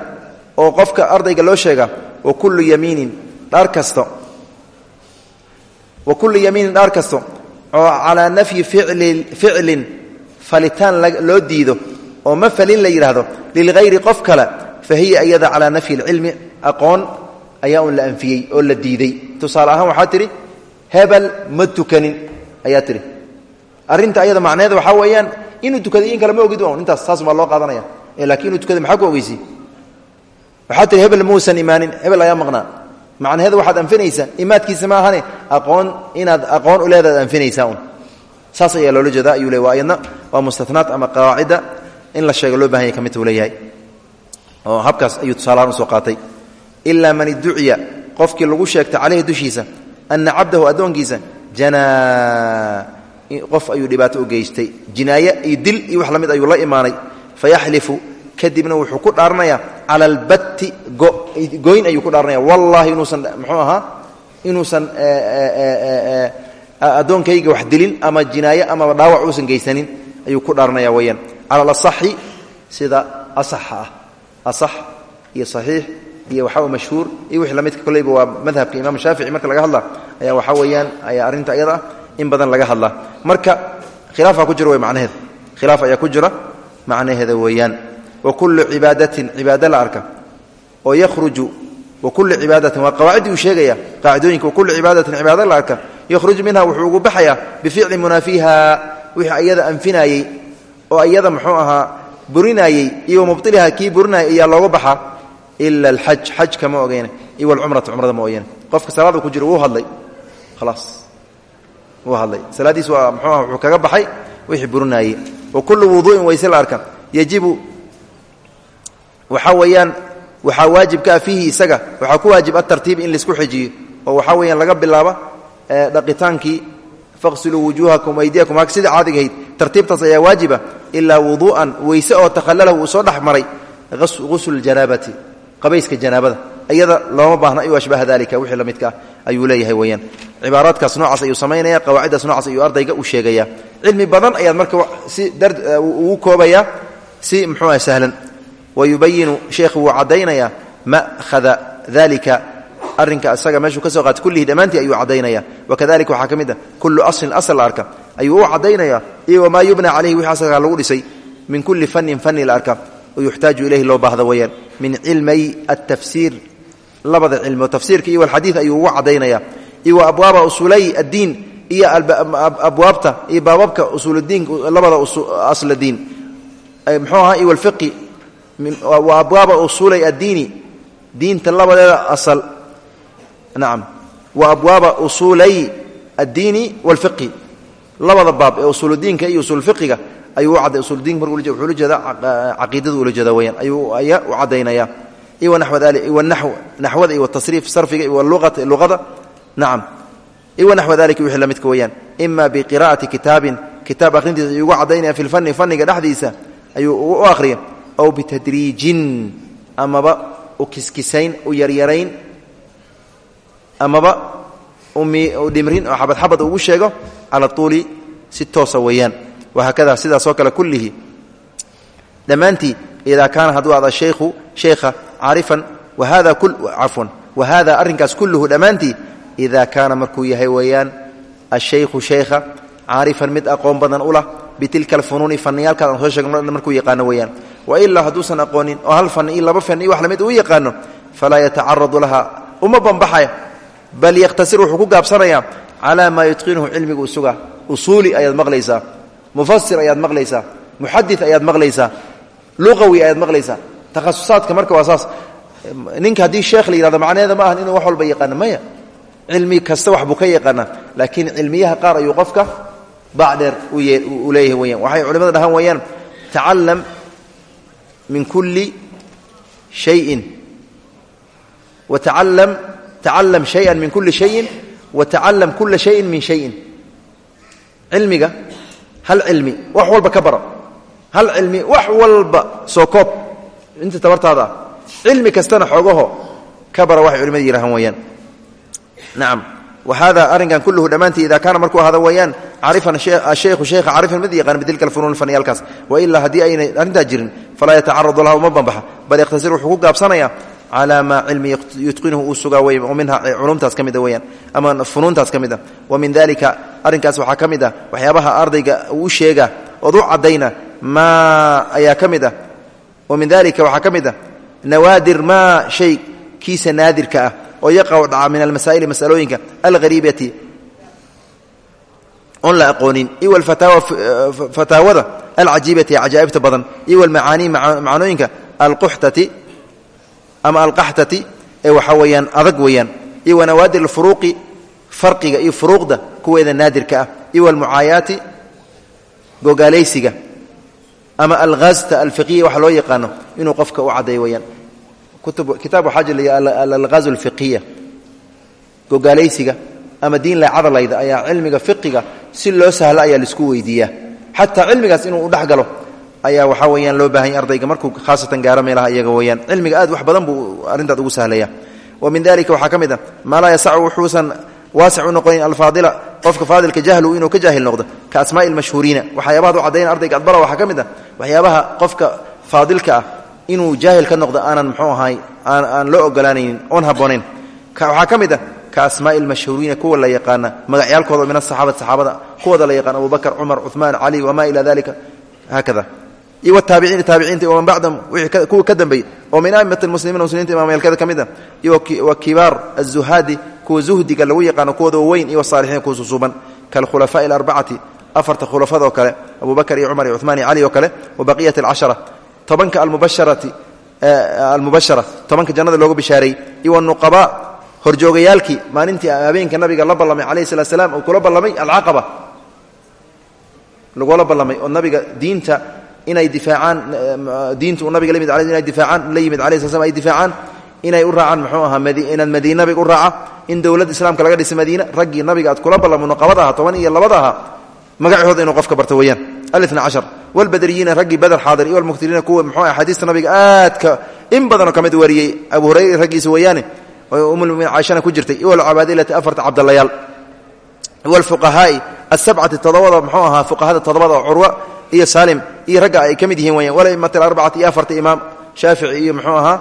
oo qofka ardayga loo sheega wa kullu yamiinin dhaar kasto. Wa kullu yamiinin dhaar kasto. Oo calaa nafyi ficlin falitaan loo diido oo ma falin la yidhaahdo lilghayri qof kale fa hiya iyada calaa nafyi اlcilmi aqoon ayaa un la anfiyey oo la diiday tusaale ahaan waxaa tidhi hebel ma tukanin ayaa tidhi arrinta ayada macneeda waxaa weeyaan inuu tukaday in kale ma ogid un intaas saas baa loo qaadanaya lakiin inuu tukaday maxaa ku ogeysi waxaa tihi hebel muusan imaanin hebel ayaa maqnaa macnaheeda waxaad anfinaysaa imaadkiisa ma ahane aqoon inaad aqoon u leedaad anfinaysaa un saas ayaa loola jeeda ayuu le waa ayadna waa mustanaat ama qawaacidda in la sheego loo baahan yahy ka midta uu leeyahay oo habkaas ayuu tusaalahaan u soo qaatay. Ilaa man idduciya qofkii lagu sheegta caleyhi dushiisa ana cabdahu addoonkiisa janaa qof ayuu dhibaato u geystay. Jinaaye iyo dil iyo wax la ayuu la imaanay. Fayaxlifu kadibna wuxuu ku dhaaranayaa cala albatti goyn ayuu ku dhaaranaya wallaahi inuusan muxuu ahaa? Inuusan addoonkayga wax dilin ama jinaaye amaba dhaawac uusan geysanin ayuu ku dhaaranaya weyaan cala alasaxi sida asaxa ah asax iyo saxiix iyo waxaa mashhuur iyo wixii lamidka koleyba waa madhabka imaam shaafici marka laga hadla ayaa waxaa weeyaan ayaa arrinta ayada ah in badan laga hadlaa marka khilaafaa ku jira wey macnaheeda khilaaf ayaa ku jira macnaheeda weeyaan. Wa kullu cibaadatin cibaado la arka. Oo yakhruju wa kullu cibaadatin waa qawaaciddii uu sheegaya qaacidooyinka wa kullu cibaadatin cibaado la arka. Yakhruju minha wuxuu ugu baxayaa bificli munaafiiha wixii ayada anfinayey oo ayada muxuu ahaa burinayey iyo mubطiliha kii burinayay ayaa looga baxaa ila alxaj xajka ma ogeyne iyo walcumrata cumrada ma ogeyne qofka salaada ku jiro wuu hadlay. Khalaas. Wuu hadlay. Salaaddiis waa muxuu aha wuxuu kaga baxay wixii burinayey. Wa kullu wuduu'in wayse la arka yajibu waxaa weeyaan waxaa waajibka ah fiihi isaga waxaa ku waajib atartiib in la isku xejiyo oo waxaa laga bilaabo dhaqitaankii faqsiluu wujuuhakum aydiyakum hak sida caadigahayd tartiibtaas ayaa waajiba ilaa wuduu'an oo takhallalahu uu soo dhex maray ghuslu ljanaabati qabayska janaabada. Iyada looma baahna iyu ashbaha dalika wixii la midka ah ayuu leeyahay weeyaan. Cibaaraadkaas noocaas ayuu samaynaya qawaaciddaas noocaas ayuu ardayga u sheegaya. Cilmi badan ayaad marka si ugu koobaya si muxuuah sahlan. Wayubayinu sheekhu wuu caddaynaya ma'hada dalika arrinka isaga meeshuu ka soo qaatay kullihii dhammaantii ayuu caddaynaya. Wakadalika waxaa ka mid ah kullu aslin asal la arka ayuu u caddaynaya iyo wamaa yubna calayhi wixii asalkaa lagu dhisay min kulli fannin fanni la arka oo yuxtaaju ilayhi loo baahda weeyaan. Min cilmay altafsiir labada cilmi oo tafsiirka iyo alxadiid ayuu ugu caddaynaya. Iyo wa abwaaba usuulay addiin iyo abwaabta iyo baababka usuuldiin labada asladiin muxuu ahaa iyo walfiqi wa abwaaba usuulay addiini diinta labadeeda asal nacam wa abwaaba usuulay addiini waalfiqhi labada baab ee usuuludiinka iyo usuulfiqiga ayuu u cadday. Usuuldiinka markuu wuxuu ula jeedaa caqiidadu ula jeeda weyaan ayuu ayaa u caddaynaya. Iyo wanaxwa dali wanaxw naxwada iyo watasriif sarfiga iyo luqata luqada. Nacam iyo wanaxwa dalika wixii la midka weeyaan. Ima biqira'ati kitaabin kitaab akhrintiisa ayuu ugu caddaynaya fi lfanni fanniga dhexdiisa ayuu u akhriya. Aw bitadriijin amaba u kiskisayn u yaryarayn amaba dhimrin oo xabad xabad ugu sheego cala tuuli si toosa weeyaan. Wahaakada sidaasoo kale kullihi. Dhammaantii idaa kaana hadduu ada shaykhu shaykha caarifan wahada cafwan wahada arrinkaas kulluhu dhammaantii idaa kaana markuu yahay weeyaan ashaykhu shaykha caarifan mid aqoon badan u lah bitilka alfunuuni faniyaalkaas aan soo sheegno dhan markuu yaqaano weeyaan. Wailaa hadduusan aqoonin oo hal fan iyo laba fan iyo wax la mid uu yaqaano falaa yatacaradu laha uma bambaxaya bal yakhtasir wuxuu ku gaabsanayaa calaa maa yutqinuhu cilmigu isuga. Usuuli ayaad maqlaysaa mufasir ayaad maqlaysaa muxadi ayaad maqlaysaa luqawi ayaad maqlaysaa. Takhasusaadka marka waa saas. Ninka haddii sheekh la yihahdo macnaheeda ma ahan inuu wax walba yaqaano maya. Cilmi kasta wax buu ka yaqaanaa laakiin cilmiyaha qaar ayuu qofka bacdheer u leeyahay weyaan waxay culimada dhahaan weeyaan tacalam min kulli shayin wataalam tacalam shayan min kulli shayin watacalam kula shayin min shayin cilmiga hal cilmi wax walba ka bara hal cilmi wax walba soo koob inta tabartaada cilmi kastana xoogaho ka bara waxay culimada yidhahaan weeyaan nacam wa hada arrinkan kulluhu dhammaantii ida kaana markuu ahada weeyaan carifan ashaykhu shaykha carifan mid yaqaan bitilka alfunuun faniyaalkaas wailaa haddii aynay arrintaa jirin falaa yatacaradu laha uma bambaxa bal yakhtasir wuxuu ku gaabsanayaa calaa maa cilmi yutqinuhu uu sugaa minha culumtaas ka mida ama funuuntaas ka a wa min dalika arrinkaas waxaa ka mid ardayga uu sheega ood u caddayna maa ayaa ka mid wa min dalika waxaa ka mid ah shay kiisa naadirka ah oo yaqacu dhaca min almasaa'ili masalooyinka alghariibati oon la aqoonin iyo fataawada alcajiibati cajaa'ibta badan iyo walmacaanii macnooyinka alquxtati ama alqaxtati ee waxaa weeyaan adag weeyaan iyo wanawaadir alfuruuqi farqiga iyo furuuqda kuweeda naadirka ah iyo walmucaayaati gogaalaysiga ama alghazta alfiqiya waxa loo yaqaano inuu qofka u caddeeyo weyaan kitaab waxaa jira alghaz alfiqiya gogaalaysiga ama diin laacadalayda ayaa cilmiga fiqiga si loo sahlo ayaa la isku weydiiyaa. Xataa cilmigaas inuu u dhex galo ayaa waxaa weyaan loo baahanya ardayga. Markuu khaasatan gaaro meelaha iyaga weyaan cilmiga aad wax badan buu arrintaad ugu sahlaya. Wa min dalika waxaa ka mid a maa laa yasacu wuxuusan waasic u noqonin alfaadila. Qofka faadilka jahlu inuu ka jaahil noqdo ka asmaai lmashhuuriina waxyaabahaad u caddayn ardayga adbara waxaa ka mid ah waxyaabaha qofka faadilka ah inuu jaahil ka noqdo aanan muxuu ahaay aan loo ogolaanaynin oon habboonayn. Waxaa ka mid ah ka asmaai lmashhuuriina kuwa la yaqaana magacyaalkooda min asaxaabati saxaabada kuwooda la yaqaan abubakr cumar cumaan cali wamaa ila dalika haakada iyo wtaabiciina taabiciinta waman bacdahum kuwa ka dambeeyey oo min aimati muslimiin muslimiinta imaamyaalkada ka mid a iyo wa kibaar azuhaadi kuwa zuhdiga lagu yaqaano kuwooda waweyn iyo wasaalixiin kuwa susuuban. Kaalkhulafaa'i alarbacati afarta khulafadoo kale abubakr iyo cumar iyo cumaan iyo cali oo kale wa baqiyat alcashara. Tobanka almubasharati almubashara tobanka jannada loogu bishaareeyey iyo wanuqabaa horjoogayaalkii maalintii habeenka nabiga la ballamay calayhi salatu slam uu kula ballamay alcaqaba. Lagula ballamay oo nabiga diinta inay difaacaan diinta uu nabiga la mid inay difaacaan la yimid slam ay difaacaan inay u raacaan muxuu ahaa inaad madiine nabiga u raaca in dowladda islaamka laga dhisa madiine raggii nabiga aad kula ballamo nuqabada ahaa toban iyo labada ahaa magacooda inuu qofka barto weeyaan. Alina cashar. Walbadriyiina raggii bader xaadir iyo almuktiriina kuwa muxuu axaadiista nabiga aadka in badanoo ka mid abu hurayra raggiisa weeyaane umulmuminiin caaishana ku jirtay iyo walcabaadilati afarta cabdalayaal walfuqahaai asabcati todobada muxuu ahaa fuqahada todobada oo curwa iyo saalim iyo ragga ay ka mid yihiin weyaan walaimati alarbacati iyo afarta imaam shaafici iyo muxuu ahaa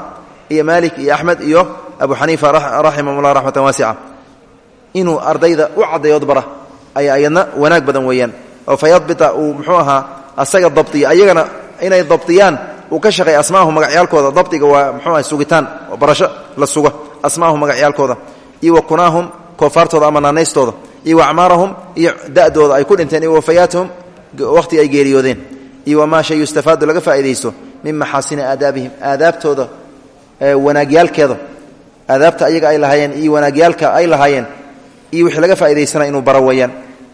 iyo maalik iyo axmed iyo abu xaniifa raximahullah raxmatan waasica inuu ardayda u caddayood bara ayaa ayadna wanaag badan weeyaan. Oo fa yadbita uu muxuu ahaa asaga dabtiya ayagana inay dabtiyaan uu ka shaqeey asmaahum magacyaalkooda. Dabtiga waa muxuu aha sugitaan oo barasho la suga asmaahum magacyaalkooda. Iyo wa kunaahum ama naanaystooda. Iyo wa iyo da'dooda ay ku dhinteen. Iyo wafayaatihum wakhti ay geeriyoodeen. Iyo wamaa shay yustafaadu laga faa'idaysto min maxaasini aadaabihim aadaabtooda wanaagyaalkeeda aadaabta ayaga ay lahaayeen iyo wanaagyaalka ay lahaayeen iyo wixii laga faa'idaysana inuu baro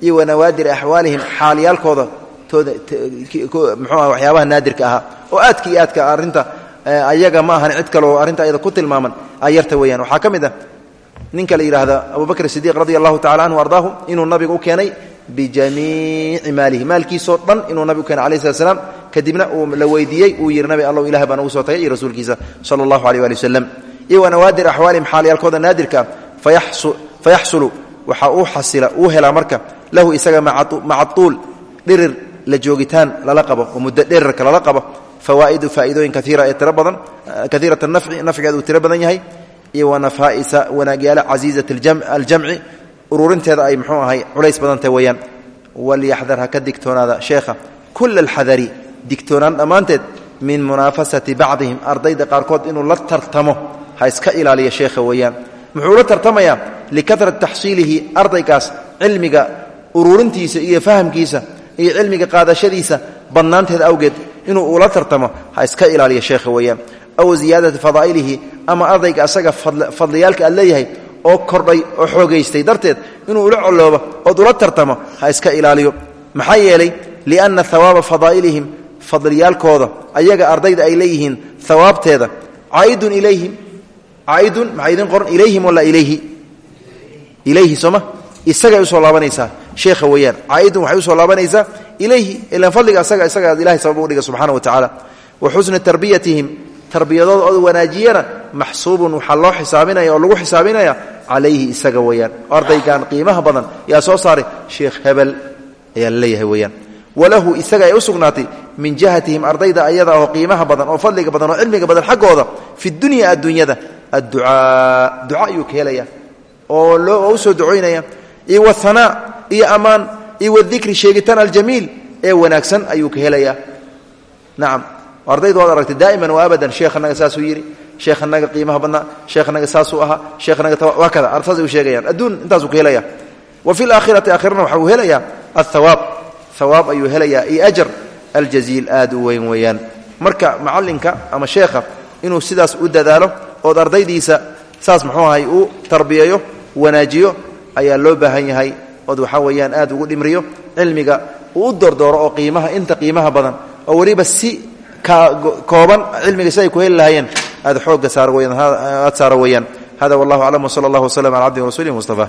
iyo wanawaadir axwaalihim xaalyaalkooda tooda muxuuah waxyaabaha naadirka ahaa. Oo aadka aadka arrinta ayaga ma ahan cid kaleoo arrinta ayada ku tilmaaman ayarta weeyaan. Waxaa ka mid ah ninka la yidhaahda abubakr sidiiq radi allahu tacala anhu ardaahu inuu nabiga u keenay bijamiici maalihi. Maalkiisoo dhan inuu nabigu keenay alayh slat slam kadibna uu la weydiiyey uu yihi nabi allow ilahay baan ugu soo tagay. Iyo rasuulkiisa sala allahu aleh ali wasalam iyo wanawaadir axwaalihim xaalyaalkooda naadirka fayaxsulu waxaa uu xasila uu helaa marka lahu isaga maca tuul dhirir la joogitaan lala qabo oo muddo dhirirka lala qabo fawaa'idu faa'iidooyin kaiira ee tiro badan kaiirat nafci nafcigeeda uu tiro badan yahay iyo wanafaa'isa wanaagyaala casiizat aljamci ururinteeda ay muxuu ahay culays badantah weeyaan. Walyaxdar ha ka digtoonaada sheekha. Kula alxadari digtoonaan dhammaanteed min munaafasati bacdihim ardayda qaarkood inuu la tartamo. Ha iska ilaaliya sheekha weeyaan. Muxuu la tartamayaa likatrat taxsiilihi ardaygaas cilmiga ururintiisa iyo fahamkiisa iyo cilmiga qaadashadiisa badnaanteeda awgeed inuu ula tartamo. Ha iska ilaaliya sheekha weeyaan. Aw ziyaadati fadaa'ilihi ama ardayga asaga fadliyaalka aad leeyahay oo kordhay oo xoogaystay. Darteed inuu ula coloobo ood ula tartamo ha iska ilaaliyo. Maxaa yeelay lianna hawaaba fadaa'ilihim fadliyaalkooda ayaga ardayda ay leeyihiin hawaabteeda caaidun ilayhim caaidun maxaa idin ilayhim wala ilayhi. Ilayhi sooma? Isagay u soo laabanaysaa sheekha weeyaan. Caaidun waxay u soo laabanaysaa ilayhi ilan fadliga asaga isaga ilahay sabab u dhiga subxana wa tacaala wa xusni tarbiyatihim tarbiyadooda ood wanaajiyana maxsuubun waxaa loo xisaabinaya oo lagu xisaabinaya calayhi isaga weeyaan. Ardaygan qiimaha badan yaa soo saaray. Sheekh hebel ayaa la leeyahay weeyaan. Walahu isaga ay u min jahatihim ardayda ayada oo qiimaha badan oo fadliga badan oo cilmiga badan xaggooda fi dunya adduunyada. Adducaa duca ayuu ka helaya oo loo soo ducoynaya iyo wahanaa iyo ammaan iyo wadikri sheegitaan aljamiil ee wanaagsan ayuu ka helayaa. Nacam ardaydu waad aragtay daa'iman wa abadan sheekhanaga saasuu yidhi sheekhanaga qiimaha badnaa sheekhanaga saasuu ahaa sheekhanaga kada saasay u sheegayaan. Adduun intaasuu ka helaya wa fi laakhirati aakhirana waxa uu helayaa althawaab hawaab ayuu helayaa iyo ajar aljaziil aad u weyn marka macallinka ama sheekha inuu sidaas u dadaalo ood ardaydiisa saas muxuu ahay uu tarbiyeeyo wanaajiyo ayaa loo baahan yahay. Ood waxaa weeyaan aad ugu dhimriyo cilmiga u doordooro oo qiimaha inta qiimaha badan oo weliba si kooban cilmiga si ay ku heli lahaayeen. Aad xooga saar weyaan aad saara weeyaan. Hada wallahu aclam wsala allah waslm ala cabdihi rasuulih mustafa